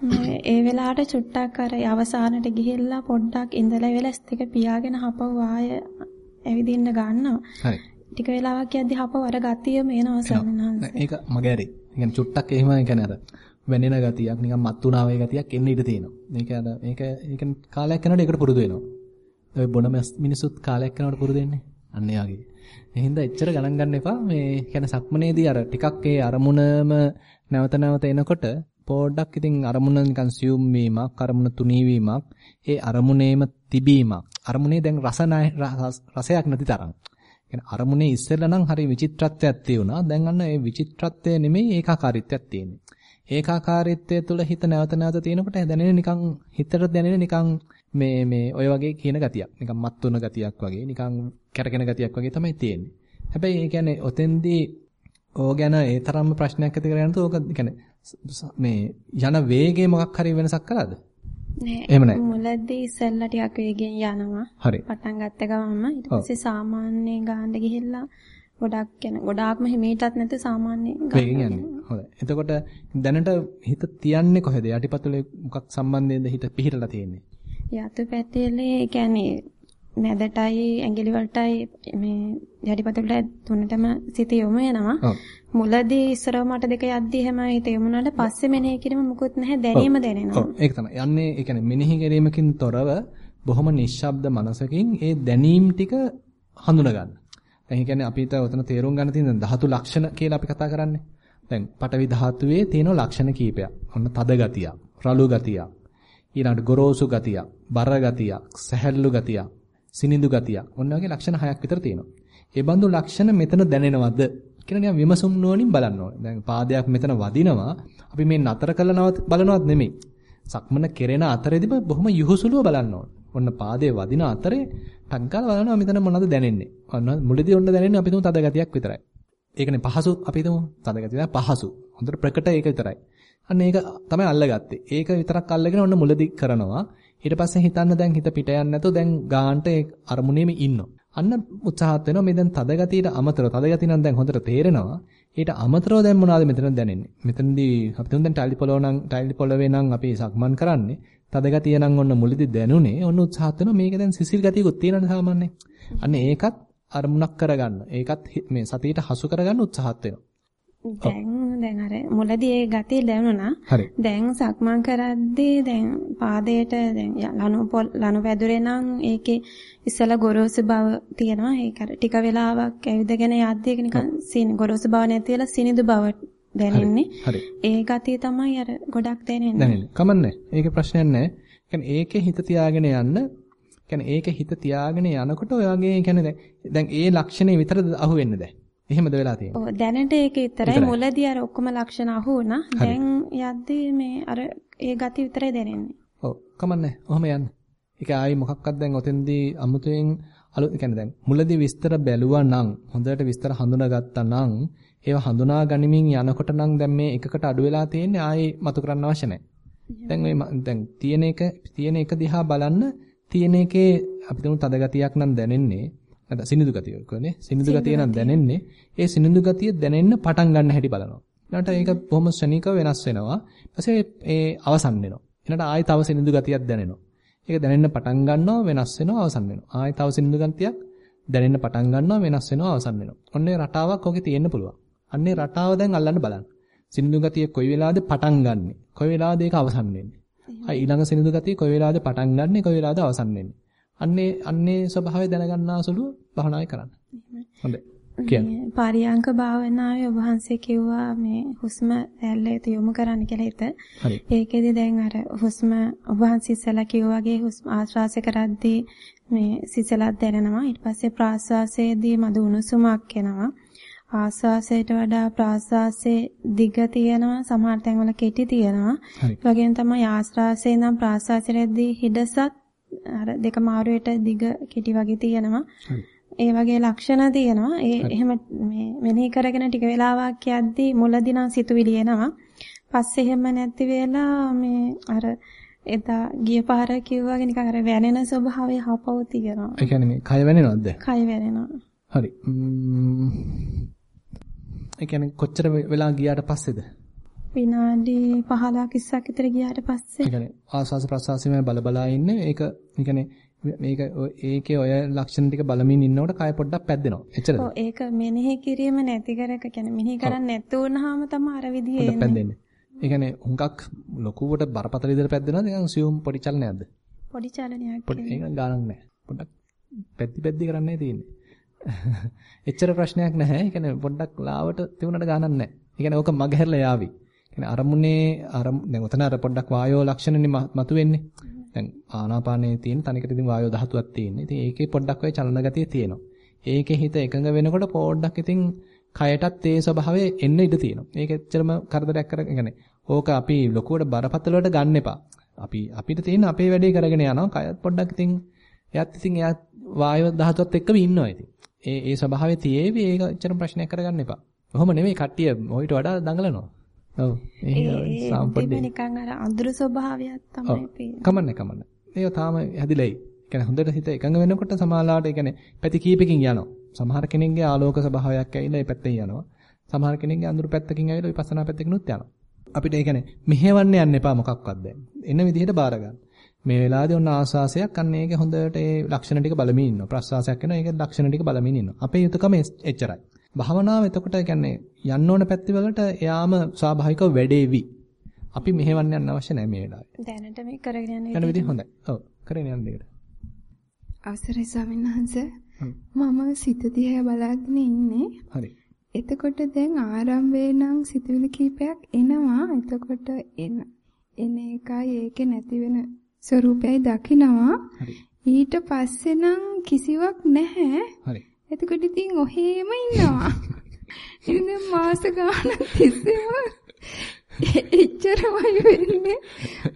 *laughs* ඒ වෙලාවට චුට්ටක් අර අවසානට ගිහිල්ලා පොඩ්ඩක් ඉඳලා වෙලස් දෙක පියාගෙන හපව ආය ඇවිදින්න ගන්නවා. හරි. ටික වෙලාවක් යද්දි හපව අර ගතියම එනවා සම්මානස. ඒක මගේ ඇරේ. ඒ කියන්නේ චුට්ටක් එහෙම ඒ කියන්නේ අර වෙනෙන ගතියක් නිකන් මත්තුණා වේ ගතියක් එන්න ඉඩ තියෙනවා. මේක අර මේක ඒ කියන්නේ කාලයක් යනකොට ඒකට පුරුදු වෙනවා. ඔය බොන මිනිසුත් කාලයක් යනකොට පුරුදු වෙන්නේ. අන්න ඒ වගේ. එහෙනම් එච්චර ගණන් ගන්න එපා. මේ කියන්නේ සක්මනේදී අර ටිකක් ඒ අරමුණම නැවත නැවත එනකොට පොඩ්ඩක් ඉතින් අරමුණ නිකන් සියුම් වීමක්, අරමුණ තුනී වීමක්, ඒ අරමුණේම තිබීමක්. අරමුණේ දැන් රස රසයක් නැති තරම්. කියන්නේ අරමුණේ ඉස්සෙල්ලා නම් හරි විචිත්‍රත්වයක් තියුණා. දැන් අන්න ඒ විචිත්‍රත්වය නෙමෙයි ඒකාකාරීත්වයක් තියෙන්නේ. ඒකාකාරීත්වය තුළ හිත නැවත නැවත තියෙනකොට දැනෙන නිකන් හිතට දැනෙන නිකන් මේ මේ ඔය වගේ කියන ගතියක්. නිකන් මත් වෙන ගතියක් වගේ, නිකන් කැරකෙන ගතියක් වගේ තමයි තියෙන්නේ. හැබැයි ඒ කියන්නේ ඔතෙන්දී ඕ ගැන ඒ තරම්ම ප්‍රශ්නයක් ඇති කරගන්නත් ඕක කියන්නේ මේ යන වේගයේ මොකක් හරි වෙනසක් කළාද? නෑ. මුලදී ඉස්සෙල්ලා ටිකක් වේගෙන් යනවා. හරි. පටන් ගත්ත ගමන්ම ඊට පස්සේ සාමාන්‍ය ගාන්න ගිහිල්ලා ගොඩක් කියන ගොඩාක්ම හිමීටත් නැති සාමාන්‍ය වේගෙන් යන්නේ. හොඳයි. එතකොට දැනට හිත තියන්නේ කොහෙද? යටිපතුලේ මොකක් සම්බන්ධයෙන්ද හිත පිහිටලා තියෙන්නේ? යතු පැතිලේ කියන්නේ මැදටයි ඇඟිලි වලටයි මේ යටිපතුලට තුනටම සිත යොමු වෙනවා. මුලදී ඉස්සරව මට දෙක යද්දි එහෙම හිත යොමුනට පස්සේ මෙනෙහි කිරීම මුකුත් නැහැ දැනීම දැනෙනවා. ඔව් ඒක තමයි. යන්නේ ඒ කියන්නේ මෙනෙහි කිරීමකින් තොරව බොහොම නිශ්ශබ්ද මනසකින් ඒ දැනීම් ටික හඳුනා ගන්න. දැන් ඒ කියන්නේ අපිට උතන තේරුම් ගන්න තියෙන ධාතු ලක්ෂණ කියලා අපි කතා කරන්නේ. දැන් පටවි ධාතුවේ තියෙන ලක්ෂණ කීපයක්. ඔන්න තද ගතියක්, රළු ගතියක්, ඊළඟට ගොරෝසු ගතියක්, බර ගතියක්, සැහැල්ලු ගතියක්, සිනිඳු ගතියක්. ඔන්න වගේ ලක්ෂණ හයක් විතර තියෙනවා. ඒ බඳු ලක්ෂණ මෙතන දැනෙනවද කියලා නිකන් විමසුම් නුවණින් බලන්න ඕනේ. දැන් පාදයක් මෙතන වදිනවා. අපි මේ නතර කළනවත් බලනවත් නෙමෙයි. සක්මන කෙරෙන අතරෙදිම බොහොම යහුසුලුව බලන්න ඕනේ. ඔන්න පාදයේ වදින අතරේ ටංකල් බලනවා මෙතන මොනවද දැනෙන්නේ. ඔන්න මුලදී ඔන්න දැනෙන්නේ අපි තුමු තද ගතියක් විතරයි. ඒකනේ පහසු අපි තුමු තද ගතිය පහසු. හොඳට ප්‍රකට ඒක විතරයි. අන්න ඒක තමයි අල්ලගත්තේ. ඒක විතරක් අල්ලගෙන ඔන්න මුලදී කරනවා. ඊට පස්සේ හිතන්න දැන් හිත පිට යන්නේ නැතුව දැන් ගාන්ට ඒ අරමුණේම ඉන්නවා. අන්න උත්සාහත් වෙනවා මේ දැන් තද ගතියට අමතරව තද ගතිය නම් දැන් හොඳට තේරෙනවා. ඊට අමතරව දැන් මොනවද මෙතන දැනෙන්නේ? මෙතනදී අපි තුන් දැන් ටයිල් පොළොව නම් ටයිල් පොළවේ නම් අපි සක්මන් කරන්නේ. තද ගතිය නම් ඔන්න මුලදී දැනුනේ. ඔන්න උත්සාහත් වෙනවා මේක දැන් සිසිල් ගතියකුත් තියෙනවනේ සාමාන්‍යයෙන්. අන්න ඒකත් අරමුණක් කරගන්න. ඒකත් මේ සතියට හසු කරගන්න උත්සාහත් වෙනවා. දැන් දැන් අර මුලදී ඒ ගතිය දැනුණා. දැන් සක්මන් කරද්දී දැන් පාදයට දැන් ලනු ලනු වැදුරේ නම් ඒකේ ඉස්සලා ගොරෝසු බව තියෙනවා. ඒක අර ටික වෙලාවක් ඇවිදගෙන යද්දී ඒක නිකන් සින ගොරෝසු බව නැති වෙලා සිනිඳු බව දැනෙන්නේ. ඒ ගතිය තමයි අර ගොඩක් දැනෙන්නේ. දැනෙන්නේ. කමන්නේ. ඒකේ ප්‍රශ්නයක් නැහැ. කියන්නේ ඒකේ හිත තියාගෙන යන්න කියන්නේ ඒකේ හිත තියාගෙන යනකොට ඔයගේ කියන්නේ දැන් ඒ ලක්ෂණේ විතරද අහුවෙන්නේ දැන්. එහෙමද වෙලා තියෙන්නේ? ඔව් දැනට ඒක විතරයි මුලදී අර ඔක්කොම ලක්ෂණ අහු වුණා. දැන් යද්දී මේ අර ඒ ගති විතරයි දැනෙන්නේ. ඔව් කමන්නේ. ඔහම යන්න. ඒක ආයි මොකක්වත් දැන් ඔතෙන්දී අමුතුවෙන් අලුත් කියන්නේ දැන් මුලදී විස්තර බැලුවා නම් හොඳට විස්තර හඳුනාගත්තා නම් ඒව හඳුනා ගනිමින් යනකොට නම් දැන් මේ එකකට අඩු වෙලා තියෙන්නේ ආයි මතු කරන්න අවශ්‍ය නැහැ. දැන් මේ දැන් තියෙන එක තියෙන එක දිහා බලන්න තියෙන එකේ අපිට තද ගතියක් නම් දැනෙන්නේ නැත්නම් සිනිඳු ගතිය කියන්නේ සිනිඳු ගතිය නම් දැනෙන්නේ ඒ සිනිඳු ගතිය දැනෙන්න පටන් ගන්න හැටි බලනවා. ඊළඟට ඒක බොහොම ශනිකව වෙනස් වෙනවා. ඊපස්සේ ඒ අවසන් වෙනවා. ඊළඟට ආයෙ තව සිනිඳු ගතියක් දැනෙනවා. ඒක දැනෙන්න පටන් ගන්නවා වෙනස් වෙනවා අවසන් වෙනවා. ආයෙ තව සිනිඳු ගතියක් දැනෙන්න පටන් ගන්නවා වෙනස් වෙනවා අවසන් වෙනවා. ඔන්නේ රටාවක් ඔකේ තියෙන්න පුළුවන්. අන්නේ රටාව දැන් අල්ලන්න බලන්න. සිනිඳු ගතිය කොයි වෙලාවද පටන් ගන්නෙ? කොයි වෙලාවද ඒක අවසන් වෙන්නේ? ඊළඟ සිනිඳු ගතිය කොයි වෙලාවද පටන් ගන්නෙ? කොයි වෙලාවද අවසන් වෙන්නේ? අන්නේ අන්නේ ස්වභාවය දැනගන්නාසුළු භාවනාවේ කරන්න. හොඳයි. කියන්න. පාරියාංක භාවනාවේ ඔබ වහන්සේ කිව්වා මේ හුස්ම ඇල්ලේට යොමු කරන්න කියලා හිත. ඒකෙදි දැන් අර හුස්ම ඔබ වහන්සේ ඉස්සලා කිව්වා වගේ හුස්ම ආශ්වාසය කරද්දී මේ සිසලක් දැනෙනවා. ඊට පස්සේ ප්‍රාශ්වාසයේදී මද උණුසුමක් එනවා. ආස්වාසයට වඩා ප්‍රාස්වාසයේ දිග තියෙනවා සමහර තැන්වල කෙටි තියෙනවා. ඒ වගේම තමයි ආස්වාසයේ ඉඳන් ප්‍රාස්වාසයේදී හිඩසත් අර දෙක මාරුවට දිග කෙටි වගේ තියෙනවා. ඒ වගේ ලක්ෂණ තියෙනවා. ඒ එහෙම මේ මෙනෙහි කරගෙන ටික වෙලාවක් යද්දී මුලදී නම් සිතුවිලි එනවා. පස්සේ එහෙම නැති වෙලා මේ අර එදා ගිය පාර කිව්වාගේ නිකන් අර වැනෙන ස්වභාවය හපව තියෙනවා. ඒ කියන්නේ මේ කය වැනෙනවද? කය වැනෙනවා. හරි. ඒ කියන්නේ කොච්චර වෙලා ගියාට පස්සේද? විනාඩි 15ක් 20ක් විතර ගියාට පස්සේ. ඒ කියන්නේ ආස්වාස ප්‍රසආසෙම බල බලා ඉන්නේ. ඒක ඒ කියන්නේ මේක ඒකේ ඔය ලක්ෂණ ටික බලමින් ඉන්නකොට කය පොඩ්ඩක් පැද්දෙනවා. එච්චරද? ඔව් ඒක මෙනෙහි කිරීම නැති කරක කියන්නේ මෙනෙහි කරන්නේ නැතු වුනහම තමයි අර විදිහේ එන්නේ. පැද්දෙන්නේ. ඒ කියන්නේ හුඟක් ලොකුවට බරපතල විදිහට පැද්දෙනවද? නිකන් සියුම් පොඩි චලනයක්ද? පොඩි චලනයක්. පොඩි ඒක ගානක් නැහැ. පොඩ්ඩක් පැද්දි පැද්දි කරන්නයි තියෙන්නේ. *laughs* එච්චර ප්‍රශ්නයක් නැහැ. ඒ කියන්නේ පොඩ්ඩක් ලාවට තියුණට ගානක් නැහැ. ඒ කියන්නේ ඕක මගහැරලා යාවි. කියන්නේ අරමුණේ අර දැන් උතන අර පොඩ්ඩක් වායෝ ලක්ෂණනේ මතුවෙන්නේ. දැන් ආනාපානයේ තියෙන තනිකර ඉතින් වායෝ ධාතුවක් තියෙන්නේ. ඉතින් ඒකේ පොඩ්ඩක් ඔය චලන ගතිය තියෙනවා. ඒකේ හිත එකඟ වෙනකොට පොඩ්ඩක් ඉතින් කයටත් ඒ ස්වභාවය එන්න ඉඩ තියෙනවා. ඒක එච්චරම කරදරයක් කර يعني ඕක අපි ලොකුවට බරපතල වලට ගන්න එපා. අපි අපිට තියෙන අපේ වැඩේ කරගෙන යනවා. කයත් පොඩ්ඩක් ඉතින් එයාත් ඉතින් එයා වායෝ ධාතුවත් එක්කම ඉන්නවා ඉතින්. ඒ ඒ ස්වභාවය තියේවි ඒක එච්චරම ප්‍රශ්නයක් කරගන්න එපා. කොහොම නෙමෙයි කට්ටිය ඔයිට වඩා දඟලනවා. ඔව්. ඒ සාම්පඩේ නිකන් අර අඳුරු ස්වභාවයක් තමයි පේන්නේ. කමන්නේ කමන්නේ. ඒක තාම හැදිලායි. කියන්නේ හොඳට හිත එකඟ වෙනකොට සමාලාට කියන්නේ පැති කීපකින් යනවා. සමහර කෙනෙක්ගේ ආලෝක ස්වභාවයක් ඇවිල්ලා ඒ පැත්තෙන් යනවා. සමහර කෙනෙක්ගේ අඳුරු පැත්තකින් ඇවිල්ලා විපස්සනා පැත්තකිනුත් යනවා. අපිට ඒ කියන්නේ මෙහෙවන්න යන්න එපා මොකක්වත් දැන්. එන විදිහට බාර ගන්න. මේ වෙලාවේදී ඔන්න ආස්වාසයක් අන්න ඒකේ හොඳට ඒ ලක්ෂණ ටික බලමින් ඉන්නවා. ප්‍රස්වාසයක් වෙනවා ඒකේ ලක්ෂණ ටික බලමින් ඉන්නවා. අපේ යුතුයකම එච්චරයි. භාවනාව එතකොට කියන්නේ යන්න ඕන පැති වලට එයාම ස්වාභාවිකව වැඩේවි. අපි මෙහෙවන්න යන්න අවශ්‍ය නැහැ මේ වෙලාවේ. දැනට මේ කරගෙන යන විදිහ. යන විදිහ හොඳයි. ඔව් කරගෙන යන්න දෙකට. අවසරයි ස්වාමීන් වහන්සේ. මම සිත දිහා බලාගෙන ඉන්නේ. හරි. එතකොට දැන් ආරම්භයේ නම් සිතුවිලි කීපයක් එනවා. එතකොට එන එන එකයි ඒකේ නැති වෙන ස්වરૂපයයි දකිනවා. ඊට පස්සේ නම් කිසිවක් නැහැ. හරි. එතකොට ඉතින් ඔහේම ඉන්නවා. ඉතින් මාස ගාණක් තිස්සේම එච්චරමයි වෙන්නේ.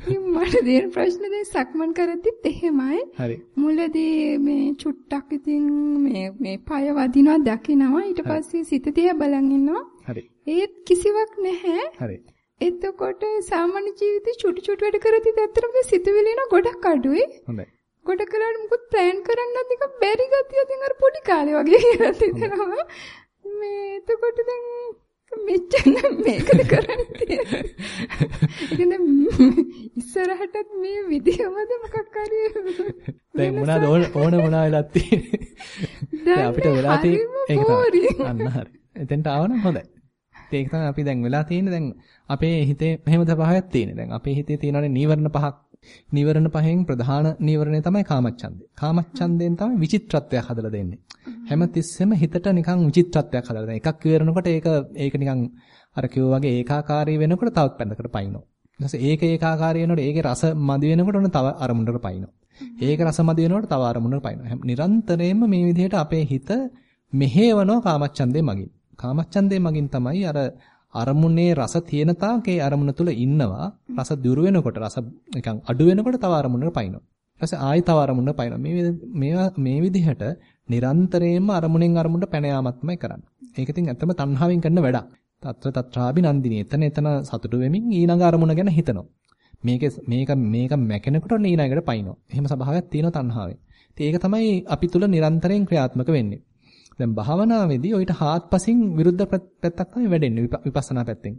මට දෙන ප්‍රශ්න දැන් සක්මන් කරද්දිත් එහෙමයි. හරි. මුලදී මේ චුට්ටක් ඉතින් මේ මේ পায় වදිනවා දකිනවා ඊට පස්සේ සිත දිහා බලන් ඉන්නවා. හරි. ඒත් කිසිවක් නැහැ. හරි. එතකොට සාමාන්‍ය ජීවිතේ චුටි චුටි වැඩ කරද්දිත් ඇත්තටම සිතුවිලි න ගොඩක් අඩුයි. හොඳයි. ගොඩ කලකට මුකුත් ප්ලෑන් කරන්නත් නිකන් බැරි ගතිය ඉතින් අර පොඩි කාලේ වගේ කියලා හිතෙනවා. මේ එතකොට දැන් මෙච්චර මේකද කරන්නේ. ඉස්සරහටත් මේ විදියමද මොකක් හරි දැන් මොනවාද ඕන මොනවා වෙලක් තියෙන්නේ. දැන් අපිට වෙලා තියෙන්නේ ඒක තමයි. අන්න හරි. එතෙන්ට ආවනම් හොඳයි. ඒක තමයි අපි දැන් වෙලා තියෙන්නේ දැන් අපේ හිතේ මෙහෙම ස්වභාවයක් තියෙන්නේ. දැන් අපේ හිතේ තියෙනවානේ නීවරණ පහක්. නීවරණ පහෙන් ප්‍රධාන නීවරණය තමයි කාමච්ඡන්දේ. කාමච්ඡන්දයෙන් තමයි විචිත්‍රත්වයක් හදලා දෙන්නේ. හැම තිස්සෙම හිතට නිකන් විචිත්‍රත්වයක් හදලා දෙන. එකක් ඉවරනකොට ඒක ඒක නිකන් අර කිව්වා වගේ ඒකාකාරී වෙනකොට තවත් පැත්තකට පයින්නවා. ඊට ඒක ඒකාකාරී වෙනකොට ඒකේ රස මදි වෙනකොට ඔන්න තව අරමුණකට පයින්නවා. ඒක රස මදි වෙනකොට තව අරමුණකට පයින්නවා. නිරන්තරයෙන්ම මේ විදිහට අපේ හිත මෙහෙවනවා කාමච්ඡන්දේ මගින්. කාමච්ඡන්දේ මගින් තමයි අර අරමුණේ රස තියෙන තාක් ඒ අරමුණ තුල ඉන්නවා. රස දුර වෙනකොට රස නිකන් අඩු වෙනකොට තව අරමුණකට පයින්නවා. ඊට පස්සේ ආයි තව අරමුණකට පයින්නවා. මේ මේ විදිහට නිරන්තරයෙන්ම අරමුණෙන් අරමුණට පැන යාමක් තමයි කරන්නේ. ඒක ඉතින් ඇත්තම තණ්හාවෙන් කරන වැඩක්. తත්‍ර తත්‍රාබි නන්දිනී. එතන එතන සතුටු වෙමින් ඊළඟ අරමුණ ගැන හිතනවා. මේක මේක මේක මැකෙනකොට ඊළඟට පයින්නවා. එහෙම ස්වභාවයක් තියෙනවා තණ්හාවෙන්. ඉතින් ඒක තමයි අපි තුල නිරන්තරයෙන් ක්‍රියාත්මක වෙන්නේ. දැන් භාවනාවේදී ඔయిత හාත්පසින් විරුද්ධ පැත්තක් තමයි වැඩෙන්නේ විපස්සනා පැත්තෙන්.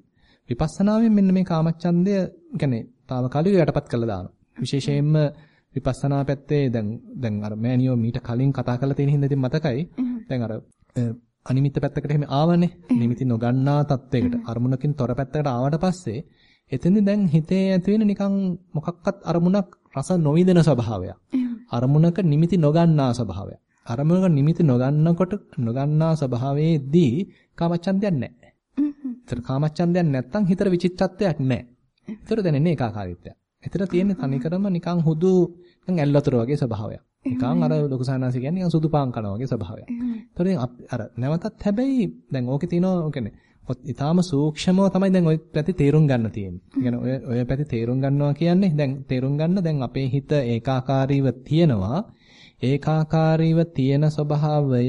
විපස්සනාවෙන් මෙන්න මේ කාමච්ඡන්දය කියන්නේ తాවකාලිකව යටපත් කරලා දානවා. විශේෂයෙන්ම විපස්සනා පැත්තේ දැන් දැන් අර මෑනියෝ මීට කලින් කතා කරලා තියෙන හින්දා ඉතින් මතකයි. දැන් අර අනිමිත්ත පැත්තකට එහෙම ආවනේ. නිමිති නොගන්නා තත්වයකට අරමුණකින් තොර පැත්තකට ආවට පස්සේ එතෙන්දී දැන් හිතේ ඇති වෙන නිකන් මොකක්වත් අරමුණක් රස නොවිදෙන ස්වභාවයක්. අරමුණක නිමිති නොගන්නා ස්වභාවයක්. අරමුණක නිමිති නොගන්නකොට නොගන්නා ස්වභාවයේදී කාමච්ඡන්දයක් නැහැ. හ්ම්. ඒතර කාමච්ඡන්දයක් නැත්තම් හිතර විචිත්තත්වයක් නැහැ. ඒතර දැනෙන්නේ ඒකාකාරීත්වයක්. ඒතර තියෙන්නේ තනිකරම නිකන් හුදු නිකන් ඇල්ලතර වගේ ස්වභාවයක්. නිකන් අර ලොකු සානාසි කියන්නේ නිකන් සුදු පාන් කනවා වගේ ස්වභාවයක්. ඒතර අර නැවතත් හැබැයි දැන් ඕකේ තියෙනවා ඕකනේ. ඉතාලම සූක්ෂමව තමයි දැන් ওই පැති තේරුම් ගන්න තියෙන්නේ. ඔය ඔය පැති තේරුම් ගන්නවා කියන්නේ දැන් තේරුම් ගන්න දැන් අපේ හිත ඒකාකාරීව තියෙනවා. ඒකාකාරීව තියෙන ස්වභාවය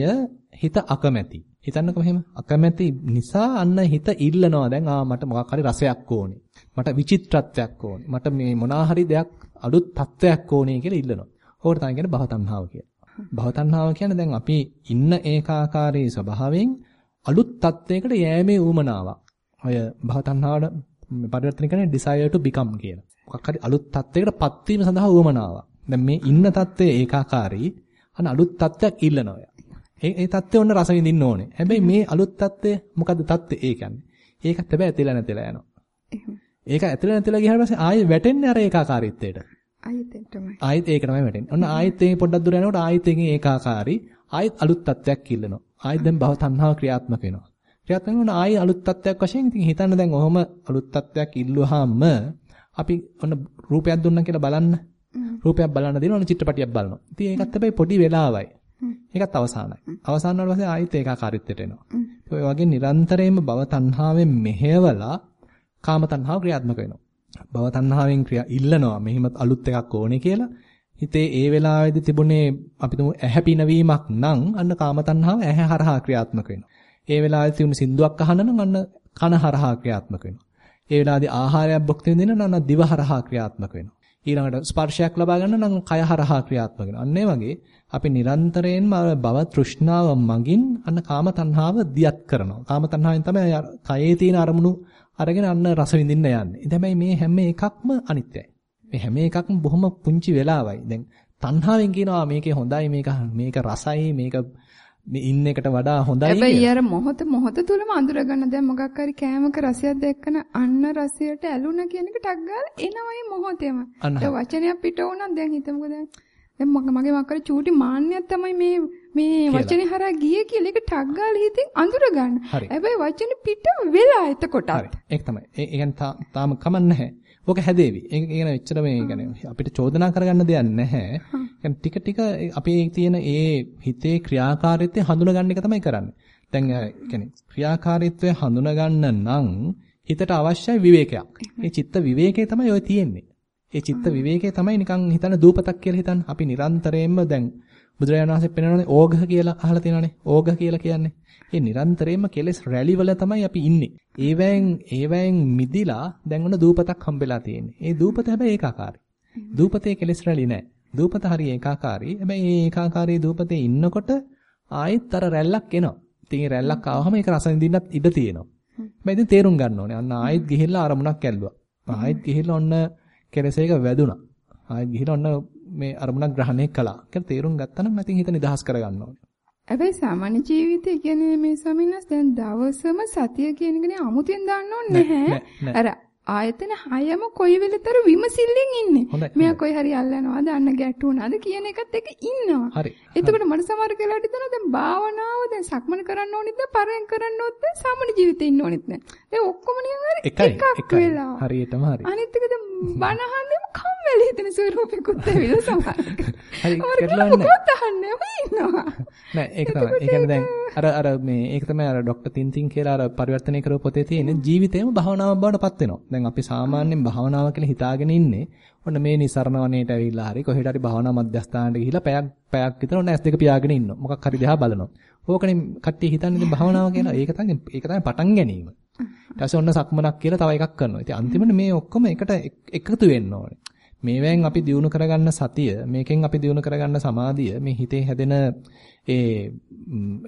හිත අකමැති. හිතන්නකෝ එහෙම අකමැති නිසා අන්න හිත ඉල්ලනවා දැන් ආ මට මොකක් හරි රසයක් ඕනේ. මට විචිත්‍රත්වයක් ඕනේ. මට මේ මොනා හරි දෙයක් අලුත් තත්වයක් ඕනේ කියලා ඉල්ලනවා. ඕකට තමයි කියන්නේ භවතණ්හාව කියලා. භවතණ්හාව කියන්නේ දැන් අපි ඉන්න ඒකාකාරී ස්වභාවයෙන් අලුත් තත්වයකට යෑමේ ඌමනාවක්. ඔය භවතණ්හාවට පරිවර්තන කරන්නේ desire to become කියලා. මොකක් හරි අලුත් තත්වයකට පත් වීම සඳහා ඌමනාවක්. දැන් මේ ඉන්න தත්ත්වය ඒකාකාරී අන අලුත් தත්ත්වයක් ඉල්ලනවා යා. ඒ ඒ தත්ත්වය ඔන්න රස විඳින්න ඕනේ. හැබැයි මේ අලුත් தත්ත්වය මොකද්ද தත්ත්වය? ඒ කියන්නේ. ඒකත් හැබැයි ඇතිලා නැතිලා යනවා. ඒක ඇතිලා නැතිලා ගියාට පස්සේ ආයෙ වැටෙන්නේ අර ඒකාකාරීත්වයට. ආයෙත් එතනමයි. ආයෙත් ඒක තමයි වැටෙන්නේ. ඔන්න ආයෙත් මේ පොඩ්ඩක් දුර යනකොට ආයෙත් එකේ ඒකාකාරී ආයෙත් අලුත් தත්ත්වයක් ඉල්ලනවා. ආයෙත් දැන් භව තණ්හාව ක්‍රියාත්මක වෙනවා. ක්‍රියාත්මක වෙනවා ආයෙ අලුත් தත්ත්වයක් වශයෙන් ඉතින් හිතන්න දැන් ඔහොම අලුත් தත්ත්වයක් ඉල්ලුවාම අපි ඔන්න රූපයක් දුන්නා කියලා බලන්න රූපයක් බලන්න දෙනවා අනේ චිත්‍රපටියක් බලනවා. ඉතින් ඒකත් හැබැයි පොඩි වෙලාවයි. ඒකත් අවසానයි. අවසන් වුණාට පස්සේ ආයෙත් ඒකාකාරීත්වයට එනවා. ඔය වගේ නිරන්තරයෙන්ම භව තණ්හාවෙන් මෙහෙवला කාම තණ්හාව ක්‍රියාත්මක වෙනවා. භව තණ්හාවෙන් ක්‍රියා ඉල්ලනවා මෙහිම අලුත් එකක් ඕනේ කියලා. හිතේ ඒ වෙලාවේදී තිබුණේ අපි තුමු ඇහැ පිනවීමක් නම් අන්න කාම තණ්හාව ඇහැ හරහා ක්‍රියාත්මක වෙනවා. ඒ වෙලාවේදී තිබුණ සින්දුවක් අහන නම් අන්න කන හරහා ක්‍රියාත්මක වෙනවා. ඒ වෙලාවේදී ආහාරයක් භුක්ති විඳින නම් අන්න දිව හරහා ක්‍රියාත්මක වෙනවා. ඊළඟට ස්පර්ශයක් ලබා ගන්න නම් කය හරහා ක්‍රියාත්මක වෙනවා. අන්න ඒ වගේ අපි නිරන්තරයෙන්ම භව තෘෂ්ණාව මගින් අන්න කාම තණ්හාව දියත් කරනවා. කාම තණ්හාවෙන් තමයි කයේ තියෙන අරමුණු අරගෙන අන්න රස විඳින්න යන්නේ. ඉතින් හැබැයි මේ හැම එකක්ම අනිත්‍යයි. මේ හැම එකක්ම බොහොම පුංචි වෙලාවයි. දැන් තණ්හාවෙන් කියනවා මේකේ හොඳයි මේක මේක රසයි මේක මේ ඉන්න එකට වඩා හොඳයි හැබැයි අර මොහොත මොහොත තුලම අඳුරගන්න දැන් මොකක් හරි කෑමක රසයක් දැක්කන අන්න රසයට ඇලුන කියන එක ටක් ගාලා එනවයි මොහොතේම. ඒ වචනයක් පිට වුණා දැන් හිතමුකෝ දැන් දැන් මගේ මක්කර චූටි මාන්නයක් තමයි මේ මේ වචනේ හරහා ගියේ කියලා ඒක ටක් ගාලා හිතෙන් අඳුර ගන්න. හැබැයි වචනේ පිට වෙලා එතකොට. හරි. ඒක තමයි. ඒ කියන්නේ තාම කමන්නේ නැහැ. ඕක හැදේවි. ඒක කියන එච්චර මේ කියන්නේ අපිට චෝදනා කරගන්න දෙයක් නැහැ. يعني ටික ටික අපේ තියෙන ඒ හිතේ ක්‍රියාකාරීත්වය හඳුනගන්න එක තමයි කරන්නේ. දැන් يعني ක්‍රියාකාරීත්වය හඳුනගන්න නම් හිතට අවශ්‍යයි විවේකයක්. ඒ චිත්ත විවේකයේ තමයි ඔය තියෙන්නේ. ඒ චිත්ත විවේකයේ තමයි නිකන් හිතන දූපතක් කියලා හිතන්න. අපි නිරන්තරයෙන්ම දැන් බුදුරජාණන් වහන්සේ පෙන්වනනේ ඕඝ කියලා අහලා තියෙනවානේ. ඕඝ කියලා කියන්නේ. ඒ නිරන්තරයෙන්ම කෙලෙස් රැලි වල තමයි අපි ඉන්නේ. ඒවැයෙන් ඒවැයෙන් මිදිලා දැන් ඔන්න දූපතක් හම්බෙලා තියෙන්නේ. ඒ දූපත හැබැයි ඒකාකාරයි. දූපතේ කෙලෙස් රැලි නැහැ. දූපත හරි ඒකාකාරී. හැබැයි මේ ඒකාකාරී දූපතේ ඉන්නකොට ආයෙත් අර රැල්ලක් එනවා. ඉතින් ඒ රැල්ලක් ආවම ඒක රස විඳින්නත් ඉඩ තියෙනවා. හැබැයි ඉතින් තේරුම් ගන්න ඕනේ. අන්න ආයෙත් ගිහිල්ලා අරමුණක් ඇල්ලුවා. ආයෙත් ගිහිල්ලා ඔන්න කෙලෙස් එක වැදුනා. ආයෙත් ගිහිල්ලා ඔන්න මේ අරමුණක් ග්‍රහණය කළා. කියලා තේරුම් ගත්තා නම් ඉතින් හිත නිදහස් කරගන්න ඕනේ. හැබැයි සාමාන්‍ය ජීවිතය කියන්නේ මේ ස්වාමිනාස් දැන් දවසම සතිය කියන එකනේ අමුතෙන් දාන්න ඕනේ නැහැ. අර ආයතන හයම කොයි වෙලතර විමසිල්ලෙන් ඉන්නේ. මෙයා කොයි හරි අල්ලනවාද අන්න ගැටුණාද කියන එකත් එක ඉන්නවා. හරි. එතකොට මට සමහර වෙලාවට හිතනවා දැන් භාවනාව දැන් සක්මන කරන්න ඕනෙත් නැහැ පරයන් කරන්න ඕනෙත් නැහැ සාමාන්‍ය ජීවිතේ ඉන්න ඕනෙත් නැහැ. දැන් ඔක්කොම නිකන් හරි එකක් වෙලා. හරියටම හරි. අනිත් එක දැන් බනහන්නේම කම්මැලි හිතෙන ස්වරූපෙකුත් ඇවිල්ලා සමහරක්. හරි කෙරලන්නේ. මොකක්ද අහන්නේ ඉන්නවා. නෑ ඒක තමයි. ඒ කියන්නේ දැන් අර අර මේ ඒක තමයි අර ડોක්ටර් තින්තින් කියලා අර පරිවර්තනය කරපු පොතේ තියෙන ජීවිතේම භාවනාවක් බවට පත් වෙනවා. දැන් අපි සාමාන්‍යයෙන් භාවනාව කියලා හිතාගෙන ඉන්නේ ඔන්න මේ නිසරණ වනේට ඇවිල්ලා හරි කොහෙට හරි භාවනා මධ්‍යස්ථානට ගිහිලා පැයක් පැයක් විතර ඔන්න S2 පියාගෙන ඉන්නවා. මොකක් හරි දිහා බලනවා. ඕකනේ කට්ටිය හිතන්නේ භාවනාව කියලා. ඒක තමයි ඒක තමයි පටන් ගැනීම. ඊට පස්සේ ඔන්න සක්මනක් කියලා තව එකක් කරනවා. ඉතින් අන්තිමට මේ ඔක්කොම එකට එකතු වෙන්න ඕනේ. මේවෙන් අපි දිනු කරගන්න සතිය, මේකෙන් අපි දිනු කරගන්න සමාධිය, මේ හිතේ හැදෙන ඒ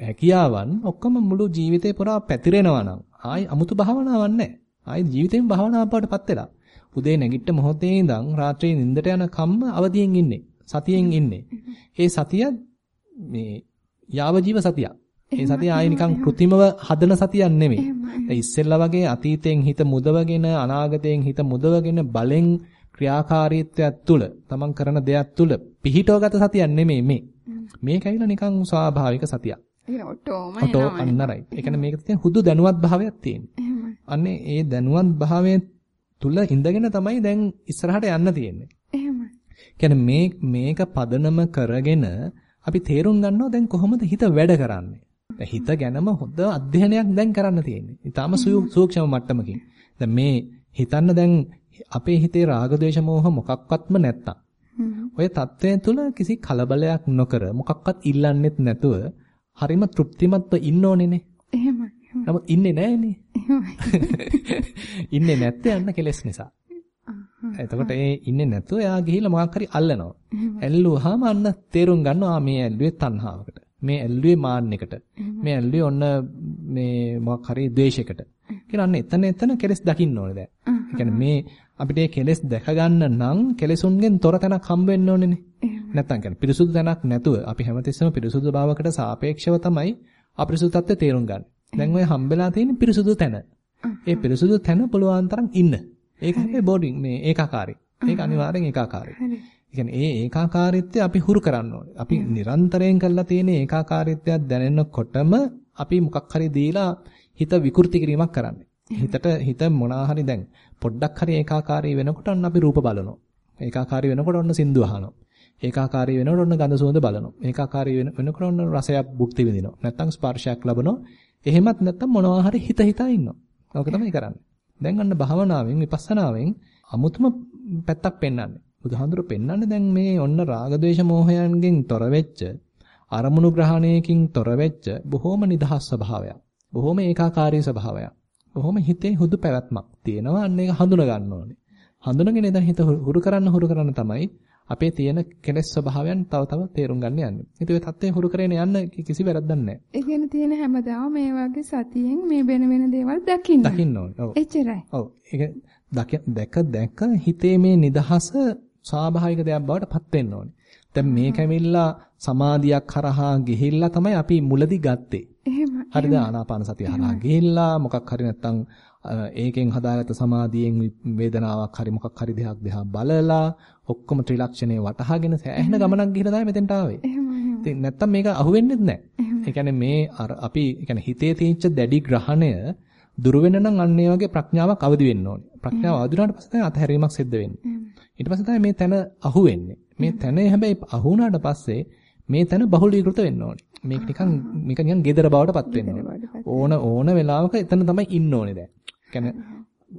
හැකියාවන් ඔක්කොම මුළු ජීවිතේ පුරා පැතිරෙනවා නම් ආයි 아무තු භාවනාවක් නැහැ. ආයි ජීවිතේම භාවනාවක් බවට පත් වෙලා. උදේ නැගිට මොහොතේ ඉඳන් රාත්‍රියේ නිින්දට යන කම්ම අවදියෙන් ඉන්නේ. සතියෙන් ඉන්නේ. ඒ සතිය මේ යාව ජීව සතියක්. ඒ සතිය ආයි නිකන් કૃතිමව හදන සතියක් නෙමෙයි. ඒ ඉස්සෙල්ලා වගේ අතීතයෙන් හිත මුදවගෙන අනාගතයෙන් හිත මුදවගෙන බලෙන් ක්‍රියාකාරීත්වයක් තුල තමන් කරන දෙයක් තුල පිහිටවගත සතියක් නෙමෙයි මේ. මේකයිලා නිකන් ස්වාභාවික සතියක්. එහෙනම් ඔටෝම එනවා. අන්න right. ඒ කියන්නේ මේක තියෙන හුදු දැනුවත් භාවයක් තියෙන්නේ. අන්නේ ඒ දැනුවත් භාවයේ තුල ඉඳගෙන තමයි දැන් ඉස්සරහට යන්න තියෙන්නේ. එහෙමයි. කියන්නේ මේ මේක පදනම කරගෙන අපි තේරුම් ගන්නවා දැන් කොහොමද හිත වැඩ කරන්නේ. දැන් හිත ගැනම හොඳ අධ්‍යයනයක් දැන් කරන්න තියෙන්නේ. ඊටාම සූක්ෂම මට්ටමකින්. දැන් මේ හිතන්න දැන් අපේ හිතේ රාග ద్వේෂ මෝහ මොකක්වත්ම නැත්තම් ඔය தත්වයෙන් තුල කිසි කලබලයක් නොකර මොකක්වත් ඉල්ලන්නෙත් නැතුව හරිම තෘප්තිමත්ව ඉන්න ඕනේනේ. එහෙමයි. නමුත් ඉන්නේ නැහනේ. *laughs* ඉන්නේ නැත්තේ අන්න කෙලස් නිසා. එතකොට ඒ ඉන්නේ නැතුව එයා ගිහිල්ලා මොකක් හරි අල්ලනවා. ඇල්ලුවාම අන්න තේරුම් ගන්නවා මේ ඇල්ලුවේ තණ්හාවකට. මේ ඇල්ලුවේ මාන්නයකට. මේ ඇල්ලුවේ ඔන්න මේ මොකක් හරි ද්වේෂයකට. කියලා අන්න එතන එතන කෙලස් දකින්න ඕනේ දැන්. මේ අපිට මේ කෙලස් දැක ගන්න නම් කෙලසුන්ගෙන් තොර තැනක් හම්බ වෙන්න ඕනේනේ. නැත්තම් කියන්නේ පිරිසුදු තැනක් නැතුව අපි හැමතිස්සෙම පිරිසුදු භාවයකට සාපේක්ෂව තමයි අපිරිසුදු තත්ත්වය තේරුම් ගන්න. දැන් ඔය හම්බෙලා තියෙන පිරිසුදු තැන. ඒ පිරිසුදු තැන පුළුවන් තරම් ඉන්න. ඒක හැබැයි බෝඩින් මේ ඒකාකාරයි. ඒක අනිවාර්යෙන් ඒකාකාරයි. කියන්නේ ඒ ඒකාකාරීත්වය අපි හුරු කරන්න ඕනේ. අපි නිරන්තරයෙන් කරලා තියෙන ඒකාකාරීත්වයක් දැනෙනකොටම අපි මොකක් හරි දීලා හිත විකෘති කිරීමක් කරන්නේ. හිතට හිත මොනවා හරි දැන් පොඩ්ඩක් හරි ඒකාකාරී වෙනකොට අන්න අපි රූප බලනවා. ඒකාකාරී වෙනකොට ඔන්න සින්දු අහනවා. ඒකාකාරී වෙනකොට ඔන්න ගඳ සුවඳ බලනවා. ඒකාකාරී වෙනකොට ඔන්න රසයක් භුක්ති විඳිනවා. නැත්තම් ස්පර්ශයක් ලබනවා. එහෙමත් නැත්තම් මොනවා හරි හිත හිතා ඉන්නවා. ඕක තමයි කරන්නේ. දැන් අන්න භාවනාවෙන් විපස්සනාවෙන් අමුතුම පැත්තක් පෙන්වන්නේ. බුදුහාඳුර පෙන්වන්නේ දැන් මේ ඔන්න රාග ద్వේෂ මෝහයන්ගෙන් තොර වෙච්ච අරමුණු ග්‍රහණයකින් තොර වෙච්ච බොහොම නිදහස් ස්වභාවයක්. බොහොම ඒකාකාරී ස්වභාවයක්. බොහොම හිතේ හුදු පැවැත්මක් තියෙනවා. අන්න ඒක හඳුනා ගන්න ඕනේ. හඳුනගෙන දැන් හිත හුරු කරන්න හුරු කරන්න තමයි අපේ තියෙන කෙලෙස් ස්වභාවයන් තව තව තේරුම් ගන්න යන්නේ. ඉතින් ඔය தත්ත්වය හුරු කරගෙන යන්න කිසි වැරද්දක් නැහැ. ඒ කියන්නේ තියෙන හැමදාම මේ වගේ සතියෙන් මේ වෙන වෙන දේවල් දකින්න. දකින්න ඕනේ. ඔව්. එච්චරයි. ඔව්. ඒක දැක දැක හිතේ මේ නිදහස ස්වාභාවික දෙයක් බවට පත් වෙන්න ඕනේ. දැන් මේක ඇවිල්ලා සමාධියක් කරහා ගිහිල්ලා තමයි අපි මුලදි ගත්තේ. එහෙමයි. හරිද ආනාපාන සතිය හරහා ගිහිල්ලා මොකක් හරි නැත්තම් ඒකෙන් හදාගත්ත සමාධියෙන් වේදනාවක් හරි මොකක් හරි දෙයක් දිහා බලලා ඔක්කොම ත්‍රිලක්ෂණේ වටහාගෙන සෑහෙන ගමනක් ගිහලා තමයි මෙතෙන්ට ආවේ. ඉතින් නැත්තම් මේක අහුවෙන්නේ නැහැ. ඒ කියන්නේ මේ අපි කියන්නේ හිතේ තියෙච්ච දැඩි ග්‍රහණය දුර වෙන නම් අන්න ඒ වගේ ප්‍රඥාවක් අවදි වෙන්න ඕනේ. ප්‍රඥාව අවදි වුණාට පස්සේ තමයි අතහැරීමක් සිද්ධ වෙන්නේ. ඊට පස්සේ තමයි මේ තන අහුවෙන්නේ. මේ තන හැබැයි අහු වුණාට පස්සේ මේ තන බහුලීකృత වෙන්න ඕනේ. මේක නිකන් මේක නිකන් gedara බවටපත් වෙන්න ඕන ඕන වෙලාවක එතන තමයි ඉන්න ඕනේ දැන්. කියන්නේ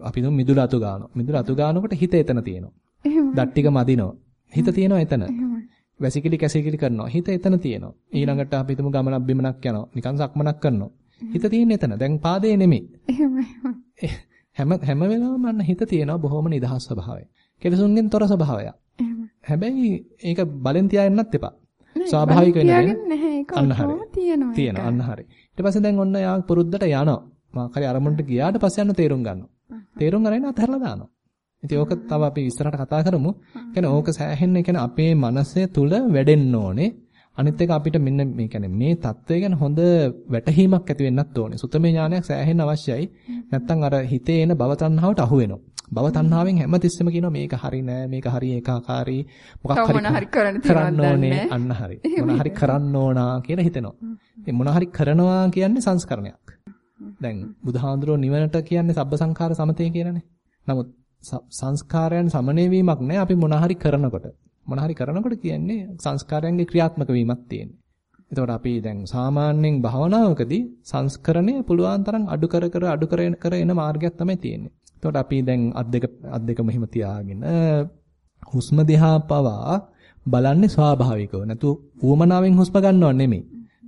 අපි දුම් මිදුල අතු ගන්නවා. මිදුල අතු ගන්නකොට හිත එතන තියෙනවා. දත් ටික මදිනවා. හිත තියෙනවා එතන. වැසිකිලි කැසිකිලි කරනවා. හිත එතන තියෙනවා. ඊළඟට අපි හිතමු ගමනක් බිමනක් යනවා. නිකන් සක්මනක් කරනවා. හිත තියෙන්නේ එතන. දැන් පාදේ නෙමෙයි. හැම හැම වෙලාවෙම අන්න හිත තියෙනවා බොහොම නිදහස් ස්වභාවය. කෙලසුන්ගෙන් තොර ස්වභාවයක්. හැබැයි ඒක බලෙන් තියාගෙනත් එපා. ස්වාභාවික වෙන තියෙනවා අන්න හරි. ඊට පස්සේ දැන් ඔන්න යා පුරුද්දට යනවා. මාකරි අරමුණට ගියාට පස්සේ යන්න තේරුම් ගන්නවා. තේරුම් අරගෙන අතහැරලා දානවා. ඉතින් ඕක තව අපි ඉස්සරහට කතා කරමු. කියන්නේ ඕක සෑහෙන්න කියන්නේ අපේ මනසේ තුල වැඩෙන්න ඕනේ. අනිත් එක අපිට මෙන්න මේ කියන්නේ මේ தত্ত্বය ගැන හොඳ වැටහීමක් ඇති වෙන්නත් ඕනේ. සුතමේ ඥානයක් සෑහෙන්න අවශ්‍යයි. නැත්තම් අර හිතේ එන භව තණ්හාවට අහු වෙනවා. භව තණ්හාවෙන් හැමතිස්සෙම කියනවා මේක හරි නෑ මේක හරි ඒකාකාරී මොකක් හරි කරන්න ඕනේ අන්න හරි. මොන හරි කරන්න *laughs* ඕනා කියලා හිතෙනවා. ඉතින් මොන හරි කරනවා කියන්නේ සංස්කරණයක්. දැන් බුදුහාඳුරෝ නිවනට කියන්නේ සබ්බ සංඛාර සමතේ කියලානේ. නමුත් සංස්කාරයන් සමනය වීමක් නෑ අපි මොන හරි කරනකොට. මොන හරි කරනකොට කියන්නේ සංස්කාරයන්ගේ ක්‍රියාත්මක වීමක් තියෙන්නේ. එතකොට අපි දැන් සාමාන්‍යයෙන් භාවනාවකදී සංස්කරණය පුළුවන් තරම් අඩු කර කර අඩු කර එන මාර්ගයක් තමයි තියෙන්නේ. එතකොට අපි දැන් අත් දෙක අත් දෙක මෙහිම තියාගෙන හුස්ම දිහා පවා බලන්නේ ස්වාභාවිකව. නැතු ඌමනාවෙන් හුස්ම ගන්නව නෙමෙයි.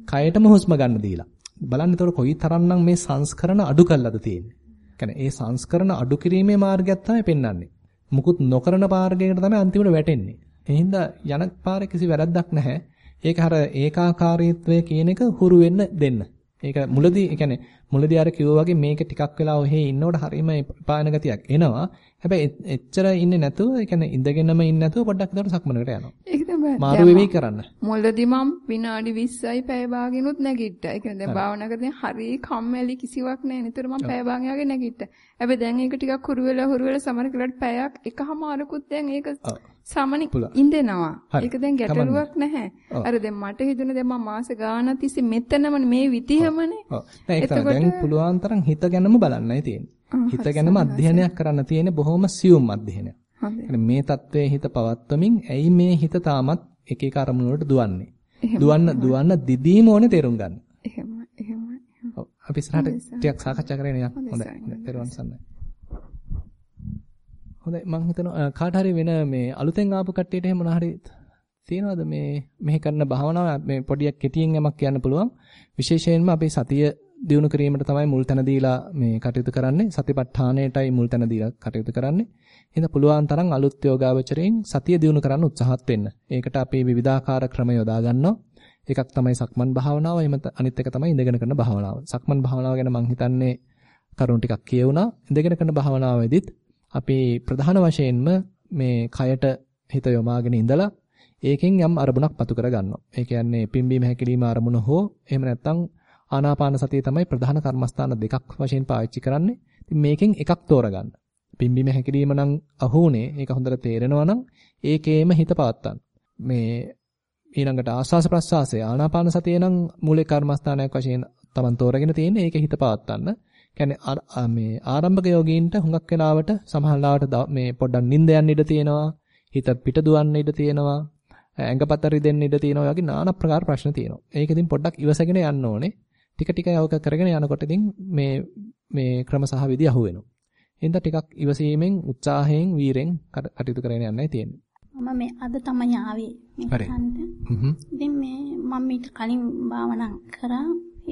කයටම හුස්ම ගන්න දීලා. බලන්න එතකොට කොයි තරම්නම් මේ සංස්කරණ අඩු කළාද තියෙන්නේ. කියන්නේ ඒ සංස්කරණ අඩු කිරීමේ මාර්ගයක් තමයි පෙන්වන්නේ. මුකුත් නොකරන මාර්ගයකට තමයි අන්තිමට වැටෙන්නේ. එහෙනම් යන පාරේ කිසි වැරද්දක් නැහැ. ඒක අර ඒකාකාරීත්වය කියන එක හුරු වෙන්න දෙන්න. ඒක මුලදී ඒ කියන්නේ මුලදී අර කිව්වා වගේ මේක ටිකක් වෙලා ඔහේ ඉන්නකොට හරීම පායන ගතියක් එනවා. හැබැයි එච්චර ඉන්නේ නැතුව ඒ කියන්නේ ඉඳගෙනම ඉන්නේ නැතුව පොඩ්ඩක් විතර සක්මනකට යනවා. ඒක තමයි. මාරු වෙවි කරන්න. මුලදී මම විනාඩි 20යි පැය භාගෙනුත් නැගිට්ටා. ඒ කියන්නේ දැන් භාවනා කරද්දී හරි කම්මැලි කිසිවක් නැහැ. නිතර මම පැය භාගයක් නැගිට්ටා. හැබැයි දැන් ඒක ටිකක් හුරු වෙලා හුරු වෙලා සමහර කෙනෙක්ට පැයක් එකමාරකුත් දැන් ඒක සමනි ඉඳෙනවා. ඒක දැන් ගැටලුවක් නැහැ. අර දැන් මට හිතුනේ දැන් මම මාස ගාණක් තිස්සේ මෙතනම මේ විදිහමනේ. ඔව්. දැන් පුළුවන් තරම් හිත ගැනම බලන්නයි තියෙන්නේ. හිත ගැනම අධ්‍යයනයක් කරන්න තියෙන්නේ බොහොම සියුම් අධ්‍යයනයක්. මේ தત્ත්වයේ හිත පවත්වමින් ඇයි මේ හිත තාමත් එක එක අරමුණු වලට දුවන්නේ? දුවන්න දුවන්න දිදීම ඕනේ තේරුම් ගන්න. එහෙමයි එහෙමයි. ඔව් අපි ඉස්සරහට ටිකක් සාකච්ඡා කරගෙන යන්න. හොඳයි. පෙරවන් සන්නයි. හොඳයි මම හිතනවා කාට හරි වෙන මේ අලුතෙන් ආපු කට්ටියට එහෙම මොනවා හරි තියෙනවද මේ මෙහි කරන භාවනාව මේ පොඩියක් කෙටියෙන් යමක් කියන්න පුළුවන්. විශේෂයෙන්ම අපි සතිය දියුණු කිරීමට තමයි මුල් තැන දීලා මේ කටයුතු කරන්නේ. සතිපට්ඨානයටයි මුල් තැන දීලා කටයුතු කරන්නේ. එහෙනම් පුළුවන් තරම් අලුත් යෝගාවචරයෙන් සතිය දියුණු කරන්න උත්සාහත් වෙන්න. ඒකට අපි විවිධාකාර ක්‍රම යොදා ගන්නවා. එකක් තමයි සක්මන් භාවනාව, එහෙම අනිත් එක තමයි ඉඳගෙන කරන භාවනාව. සක්මන් භාවනාව ගැන මම හිතන්නේ කරුණු ටිකක් කියවුණා. ඉඳගෙන කරන භාවනාවේදීත් අපි ප්‍රධාන වශයෙන්ම මේ කයට හිත යොමාගෙන ඉඳලා ඒකෙන් යම් අරමුණක් පතු කර ගන්නවා. ඒ කියන්නේ පිම්බීම හැකිලිම අරමුණ හෝ එහෙම නැත්නම් ආනාපාන සතිය තමයි ප්‍රධාන කර්මස්ථාන දෙකක් වශයෙන් පාවිච්චි කරන්නේ. ඉතින් මේකෙන් එකක් තෝරගන්න. පිම්බීම හැකිලිම නම් අහුනේ ඒක හොඳට තේරෙනවා නම් ඒකේම හිත පවත්තන්න. මේ ඊළඟට ආස්වාස ප්‍රස්වාසය ආනාපාන සතිය නම් මූලික කර්මස්ථානයක් වශයෙන් Taman තෝරගෙන තියෙන්නේ ඒකේ හිත පවත්තන්න. කියන්නේ මේ ආරම්භක යෝගීන්ට හුඟක් වෙලාවට සමහරවිට මේ පොඩ්ඩක් නිින්ද යන්න ඉඩ තියෙනවා. හිත පිට දුවන්න ඉඩ තියෙනවා. ඇඟපත රිදෙන්න ඉඩ තියෙනවා වගේ নানা ප්‍රකාර ප්‍රශ්න තියෙනවා. ඒක ඉතින් පොඩ්ඩක් ඉවසගෙන යන්න ඕනේ. ටික ටික යවක කරගෙන යනකොට ඉතින් මේ මේ ක්‍රම සහ විදි අහු වෙනවා. එහෙනම් ටිකක් ඉවසීමෙන් උත්සාහයෙන් වීරෙන් කටයුතු කරගෙන යන්නයි තියෙන්නේ. මම මේ අද තමයි ආවේ මේ ඉතින් මේ මම ඊට කලින් භාවනා කරා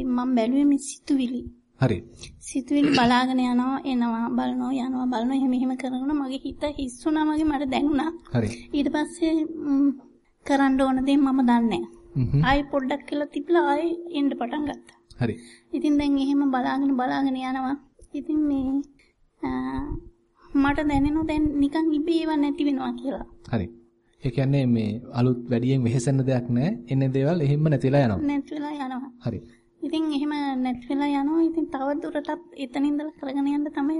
මම බැලුවේ මේ සිතුවිලි. හරි. සිතුවිලි බලාගෙන යනවා එනවා බලනවා යනවා බලනවා එහෙම එහෙම කරගෙන මගේ හිත හිස් වුණා වගේ මට දැනුණා. හරි. ඊට පස්සේ කරන්න ඕන දේ මම දන්නේ නැහැ. ආයෙ පොඩ්ඩක් කියලා තිබලා ආයෙ එන්න පටන් ගත්තා. හරි. ඉතින් දැන් එහෙම බලාගෙන බලාගෙන යනවා. ඉතින් මේ මට දැනෙනවා දැන් නිකන් ඉබේ ඒවා නැති වෙනවා කියලා. හරි. ඒ කියන්නේ මේ අලුත් වැඩියෙන් වෙහෙසෙන්න දෙයක් නැහැ. එන්නේ දේවල් එහෙම්ම නැතිලා යනවා. නැතිලා යනවා. හරි. ඉතින් එහෙම නැතිලා යනවා. ඉතින් තව දුරටත් එතන ඉඳලා කරගෙන යන්න තමයි.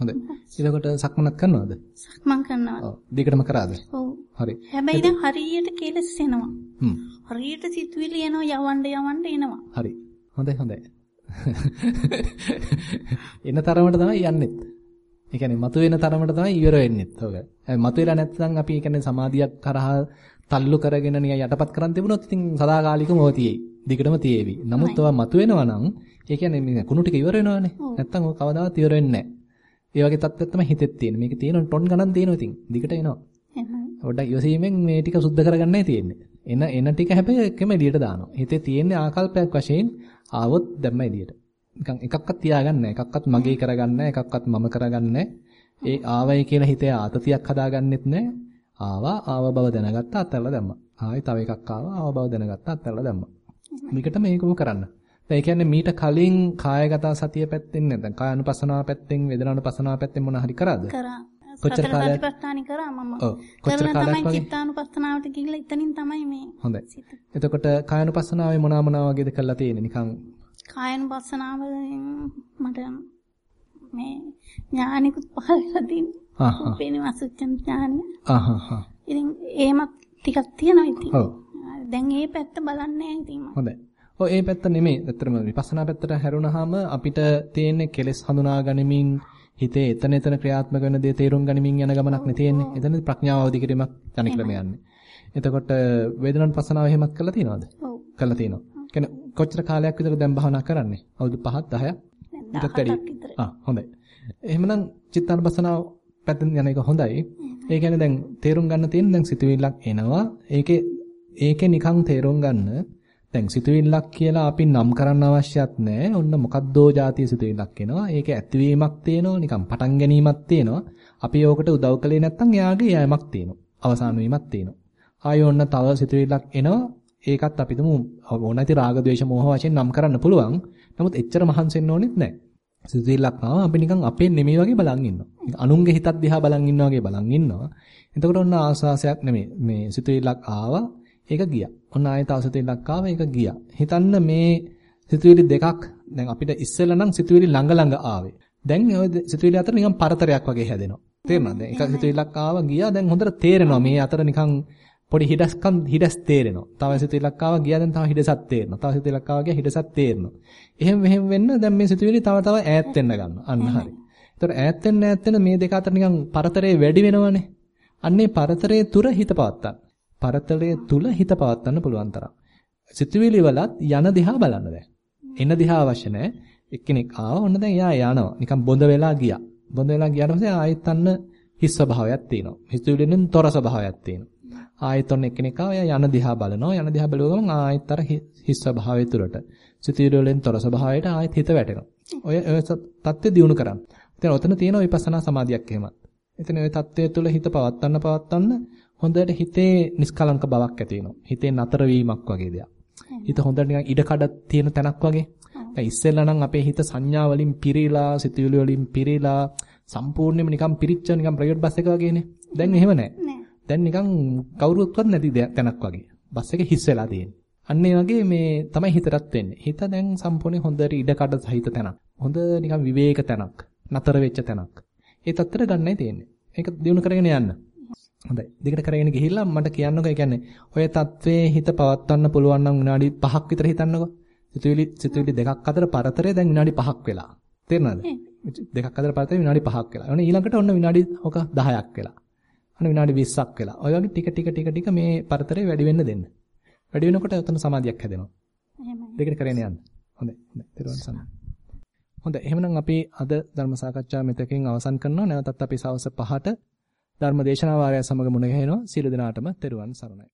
හොඳයි. ඊළඟට සක්මනක් කරනවද? සක්මන් කරනවා. ඔව්. දිගටම කරාද? ඔව්. හරි. හැබැයි දැන් හරියට කෙලස් එනවා. හ්ම්. හරියට සිතුවිලි එනවා යවන්න යවන්න එනවා. හරි. හොඳයි හොඳයි. එන තරමට තමයි යන්නෙත්. ඒ කියන්නේ මතුවෙන තරමට තමයි ඉවර වෙන්නෙත්. ඔක. මතුවෙලා නැත්නම් අපි කියන්නේ සමාධියක් කරහා තල්ලු කරගෙන නිකන් යටපත් කරන් තිබුණොත් ඉතින් සදාකාලිකම ඔය තියෙයි. දිගටම තියෙවි. නමුත් ඔවා මතුවෙනවා නම් ඒ කියන්නේ මේ කුණු ටික ඉවර වෙනවනේ. නැත්තම් ඔය කවදාවත් ඉවර වෙන්නේ නැහැ. ඒ වගේ තත්ත්වයක් තමයි හිතෙත් තියෙන්නේ. මේක තියෙන ටොන් ගණන් තියෙනවා ඉතින්. දිගට එනවා. පොඩ්ඩක් ඉවසීමෙන් මේ ටික සුද්ධ කරගන්නයි තියෙන්නේ. එන එන ටික හැබැයි එකම එළියට දානවා. හිතේ තියෙන්නේ ආකල්පයක් වශයෙන් ආවොත් දැම්ම එළියට. නිකන් එකක්වත් තියාගන්න නැහැ. එකක්වත් මගේ කරගන්න නැහැ. එකක්වත් මම කරගන්න නැහැ. ඒ ආවයි කියලා හිතේ ආතතියක් හදාගන්නෙත් නැහැ. ආවා ආව බව දැනගත්තා අත්හැරලා දැම්මා. ආයි තව එකක් ආවා ආව බව දැනගත්තා අත්හැරලා දැම්මා. මේකට මේකම කරන්න. ඒ කියන්නේ මීට කලින් කායගත සතිය පැත්තෙන් නැත්නම් කායानुපසනාව පැත්තෙන් වේදනානුපසනාව පැත්තෙන් මොන හරි කරාද? කරා. කොච්චර කාලයක් ප්‍රස්ථානි කරා මම. ඔව්. කොච්චර කාලයක් වගේ? චිත්තානුපස්සනාවට ගිහිල්ලා ඉතනින් තමයි මේ. හොඳයි. එතකොට කායानुපසනාවේ මොනවා මොනවා වගේද කරලා තියෙන්නේ? නිකන් කායानुපසනාවෙන් මට මේ ඥානිකුත් පහළ වෙලා තියෙනවා. උපේන වසුච්චන් ඥානිය. ආ හා හා. ඉතින් එහෙමත් ටිකක් තියෙනවා ඉතින්. ඔව්. දැන් මේ පැත්ත බලන්නේ නැහැ ඉතින් මම. හොඳයි. ඔය ඒ පැත්ත නෙමෙයි. ඇත්තටම විපස්සනා පැත්තට හැරුණාම අපිට තියෙන්නේ කෙලෙස් හඳුනා ගනිමින් හිතේ එතන එතන ක්‍රියාත්මක වෙන දේ තේරුම් ගනිමින් යන ගමනක් නේ තියෙන්නේ. එතන ප්‍රඥාව අවදි කිරීමක් යන ක්‍රම යන්නේ. එතකොට වේදනානුපස්සනාව එහෙමත් කරලා තියෙනවද? ඔව්. කරලා තියෙනවා. කියන්නේ කොච්චර කාලයක් විතර දැන් භාවනා කරන්නේ? අවුරුදු 5ක් 10ක්? ඊටත් වැඩි. ආ හොඳයි. එහෙමනම් චිත්තානුපස්සනාව පැත්තෙන් යන එක හොඳයි. ඒ කියන්නේ දැන් තේරුම් ගන්න තියෙන දැන් සිතුවිල්ලක් එනවා. ඒකේ ඒකේ නිකන් තේරුම් ගන්න දැන් සිතුවිල්ලක් කියලා අපි නම් කරන්න අවශ්‍යත් නැහැ. ඔන්න මොකද්දෝ જાතිය සිතුවිල්ලක් එනවා. ඒකේ ඇතිවීමක් තියෙනවා, නිකන් පටන් ගැනීමක් තියෙනවා. අපි ඕකට උදව් කළේ නැත්නම් එයාගේ යෑමක් තියෙනවා. අවසාන වීමක් තියෙනවා. ආයෙ ඔන්න තව සිතුවිල්ලක් එනවා. ඒකත් අපිටම ඕන නැති රාග, ద్వේෂ, මෝහ වශයෙන් නම් කරන්න පුළුවන්. නමුත් එච්චර මහන්සි වෙන්න ඕනෙත් නැහැ. සිතුවිල්ලක් ආවා අපි නිකන් අපේ නෙමෙයි වගේ බලන් ඉන්නවා. අනුන්ගේ හිතක් දිහා බලන් ඉන්නවා වගේ බලන් ඉන්නවා. එතකොට ඔන්න ආස්වාසයක් නෙමෙයි. මේ සිතුවිල්ලක් ආවා ඒක ගියා. ඔන්න ආයෙත් තව සිතුවිල්ලක් ආවා ඒක ගියා. හිතන්න මේ සිතුවිලි දෙකක් දැන් අපිට ඉස්සෙල්ලා නම් සිතුවිලි ළඟ ළඟ ආවේ. දැන් ওই සිතුවිලි අතර නිකන් පරතරයක් වගේ හැදෙනවා. තේරුණාද? දැන් එක සිතුවිල්ලක් ආවා ගියා දැන් හොඳට තේරෙනවා මේ අතර නිකන් පොඩි හිඩස්කම් හිඩස් තේරෙනවා. තව සිතුවිල්ලක් ආවා ගියා දැන් තව හිඩසක් තේරෙනවා. තව සිතුවිල්ලක් ආවා ගියා හිඩසක් තේරෙනවා. එහෙම මෙහෙම වෙන්න දැන් මේ සිතුවිලි තව තව ඈත් වෙන්න ගන්නවා. අන්න හරි. ඒතර ඈත් වෙන්න ඈත් වෙන්න මේ දෙක අතර නිකන් පරතරේ වැඩි වෙනවනේ. අන්නේ පරතරයේ තුර හිත පවත්තන්න. පරතරයේ තුල හිත පවත්තන්න පුළුවන් තරම්. සිතුවිලි වලත් යන දිහා බලන්න දැන්. එන දිහා අවශ්‍ය නැහැ. එක්කෙනෙක් ආව ඔන්න දැන් එයා යනවා. නිකන් බොඳ වෙලා ගියා. බොඳ වෙලා ගියාට පස්සේ ආයෙත් අන්න හිස් ස්වභාවයක් තියෙනවා. හිතුවිලිෙන් තොර ස්වභාවයක් තියෙනවා. ආයතන එකිනෙකා එයා යන දිහා බලනවා. යන දිහා බලුව ගමන් ආයෙත් අර හිස් ස්වභාවය තුලට සිතීර වලින් තොර ස්වභාවයට ආයෙත් හිත වැටෙනවා. ඔය ඔය தත්ත්වය දිනු කරන්න. ඉතින් ඔතන තියෙන විපස්සනා සමාධියක් එහෙමත්. ඉතින් ওই தත්ත්වය තුල හිත පවත්තන්න පවත්තන්න හොඳට හිතේ නිස්කලංක බවක් ඇති වෙනවා. හිතේ නතර වීමක් වගේ දෙයක්. හිත හොඳට නිකන් ඉඩ කඩ තියෙන තැනක් වගේ. දැන් ඉස්සෙල්ලා නම් අපේ හිත සංඥා වලින් පිරීලා සිතීර වලින් පිරීලා සම්පූර්ණයෙන්ම නිකන් පිරිච්ච නිකන් ප්‍රයිවට් බස් එක වගේනේ. දැන් එහෙම නැහැ දැන් නිකන් කවුරුත්වත් නැති තැනක් වගේ. බස් එක හිස් වෙලා තියෙන්නේ. අන්න ඒ වගේ මේ තමයි හිතටත් වෙන්නේ. හිත දැන් සම්පූර්ණයෙන් හොඳට ඉඩ කඩ සහිත තැනක්. හොඳ නිකන් විවේක තැනක්. නතර වෙච්ච තැනක්. ඒ තත්තර ගන්නයි තියෙන්නේ. ඒක දිනු කරගෙන යන්න. හොඳයි. දිගට කරගෙන ගිහිල්ලා මට කියන්නකෝ ඒ කියන්නේ ඔය தત્ත්වයේ හිත පවත්වන්න පුළුවන් නම් විනාඩි 5ක් විතර හිතන්නකෝ. සිතුවිලි සිතුවිලි දෙකක් අතර පරතරය දැන් විනාඩි 5ක් වෙලා. තේරෙනවද? දෙකක් අතර පරතරය විනාඩි 5ක් වෙලා. ඔන්න ඊළඟට ඔන්න විනාඩි ඔක 10ක් වෙලා. ඔන්න විනාඩි 20ක් වෙලා. ඔය වගේ ටික ටික ටික ටික මේ පරතරය වැඩි වෙන්න දෙන්න. වැඩි වෙනකොට එතන සමාධියක් හැදෙනවා. එහෙමයි. දෙකට කරගෙන යන්න. හොඳයි. හොඳයි. ත්‍රිවන් සම්මා. හොඳයි. එහෙනම් අපි අද ධර්ම සාකච්ඡාව මෙතකින් අවසන් කරනවා. නැවතත් අපි සවස් 5ට ධර්ම දේශනා වාරය සමග මුණ ගැහෙනවා. සියලු දෙනාටම ත්‍රිවන් සරණයි.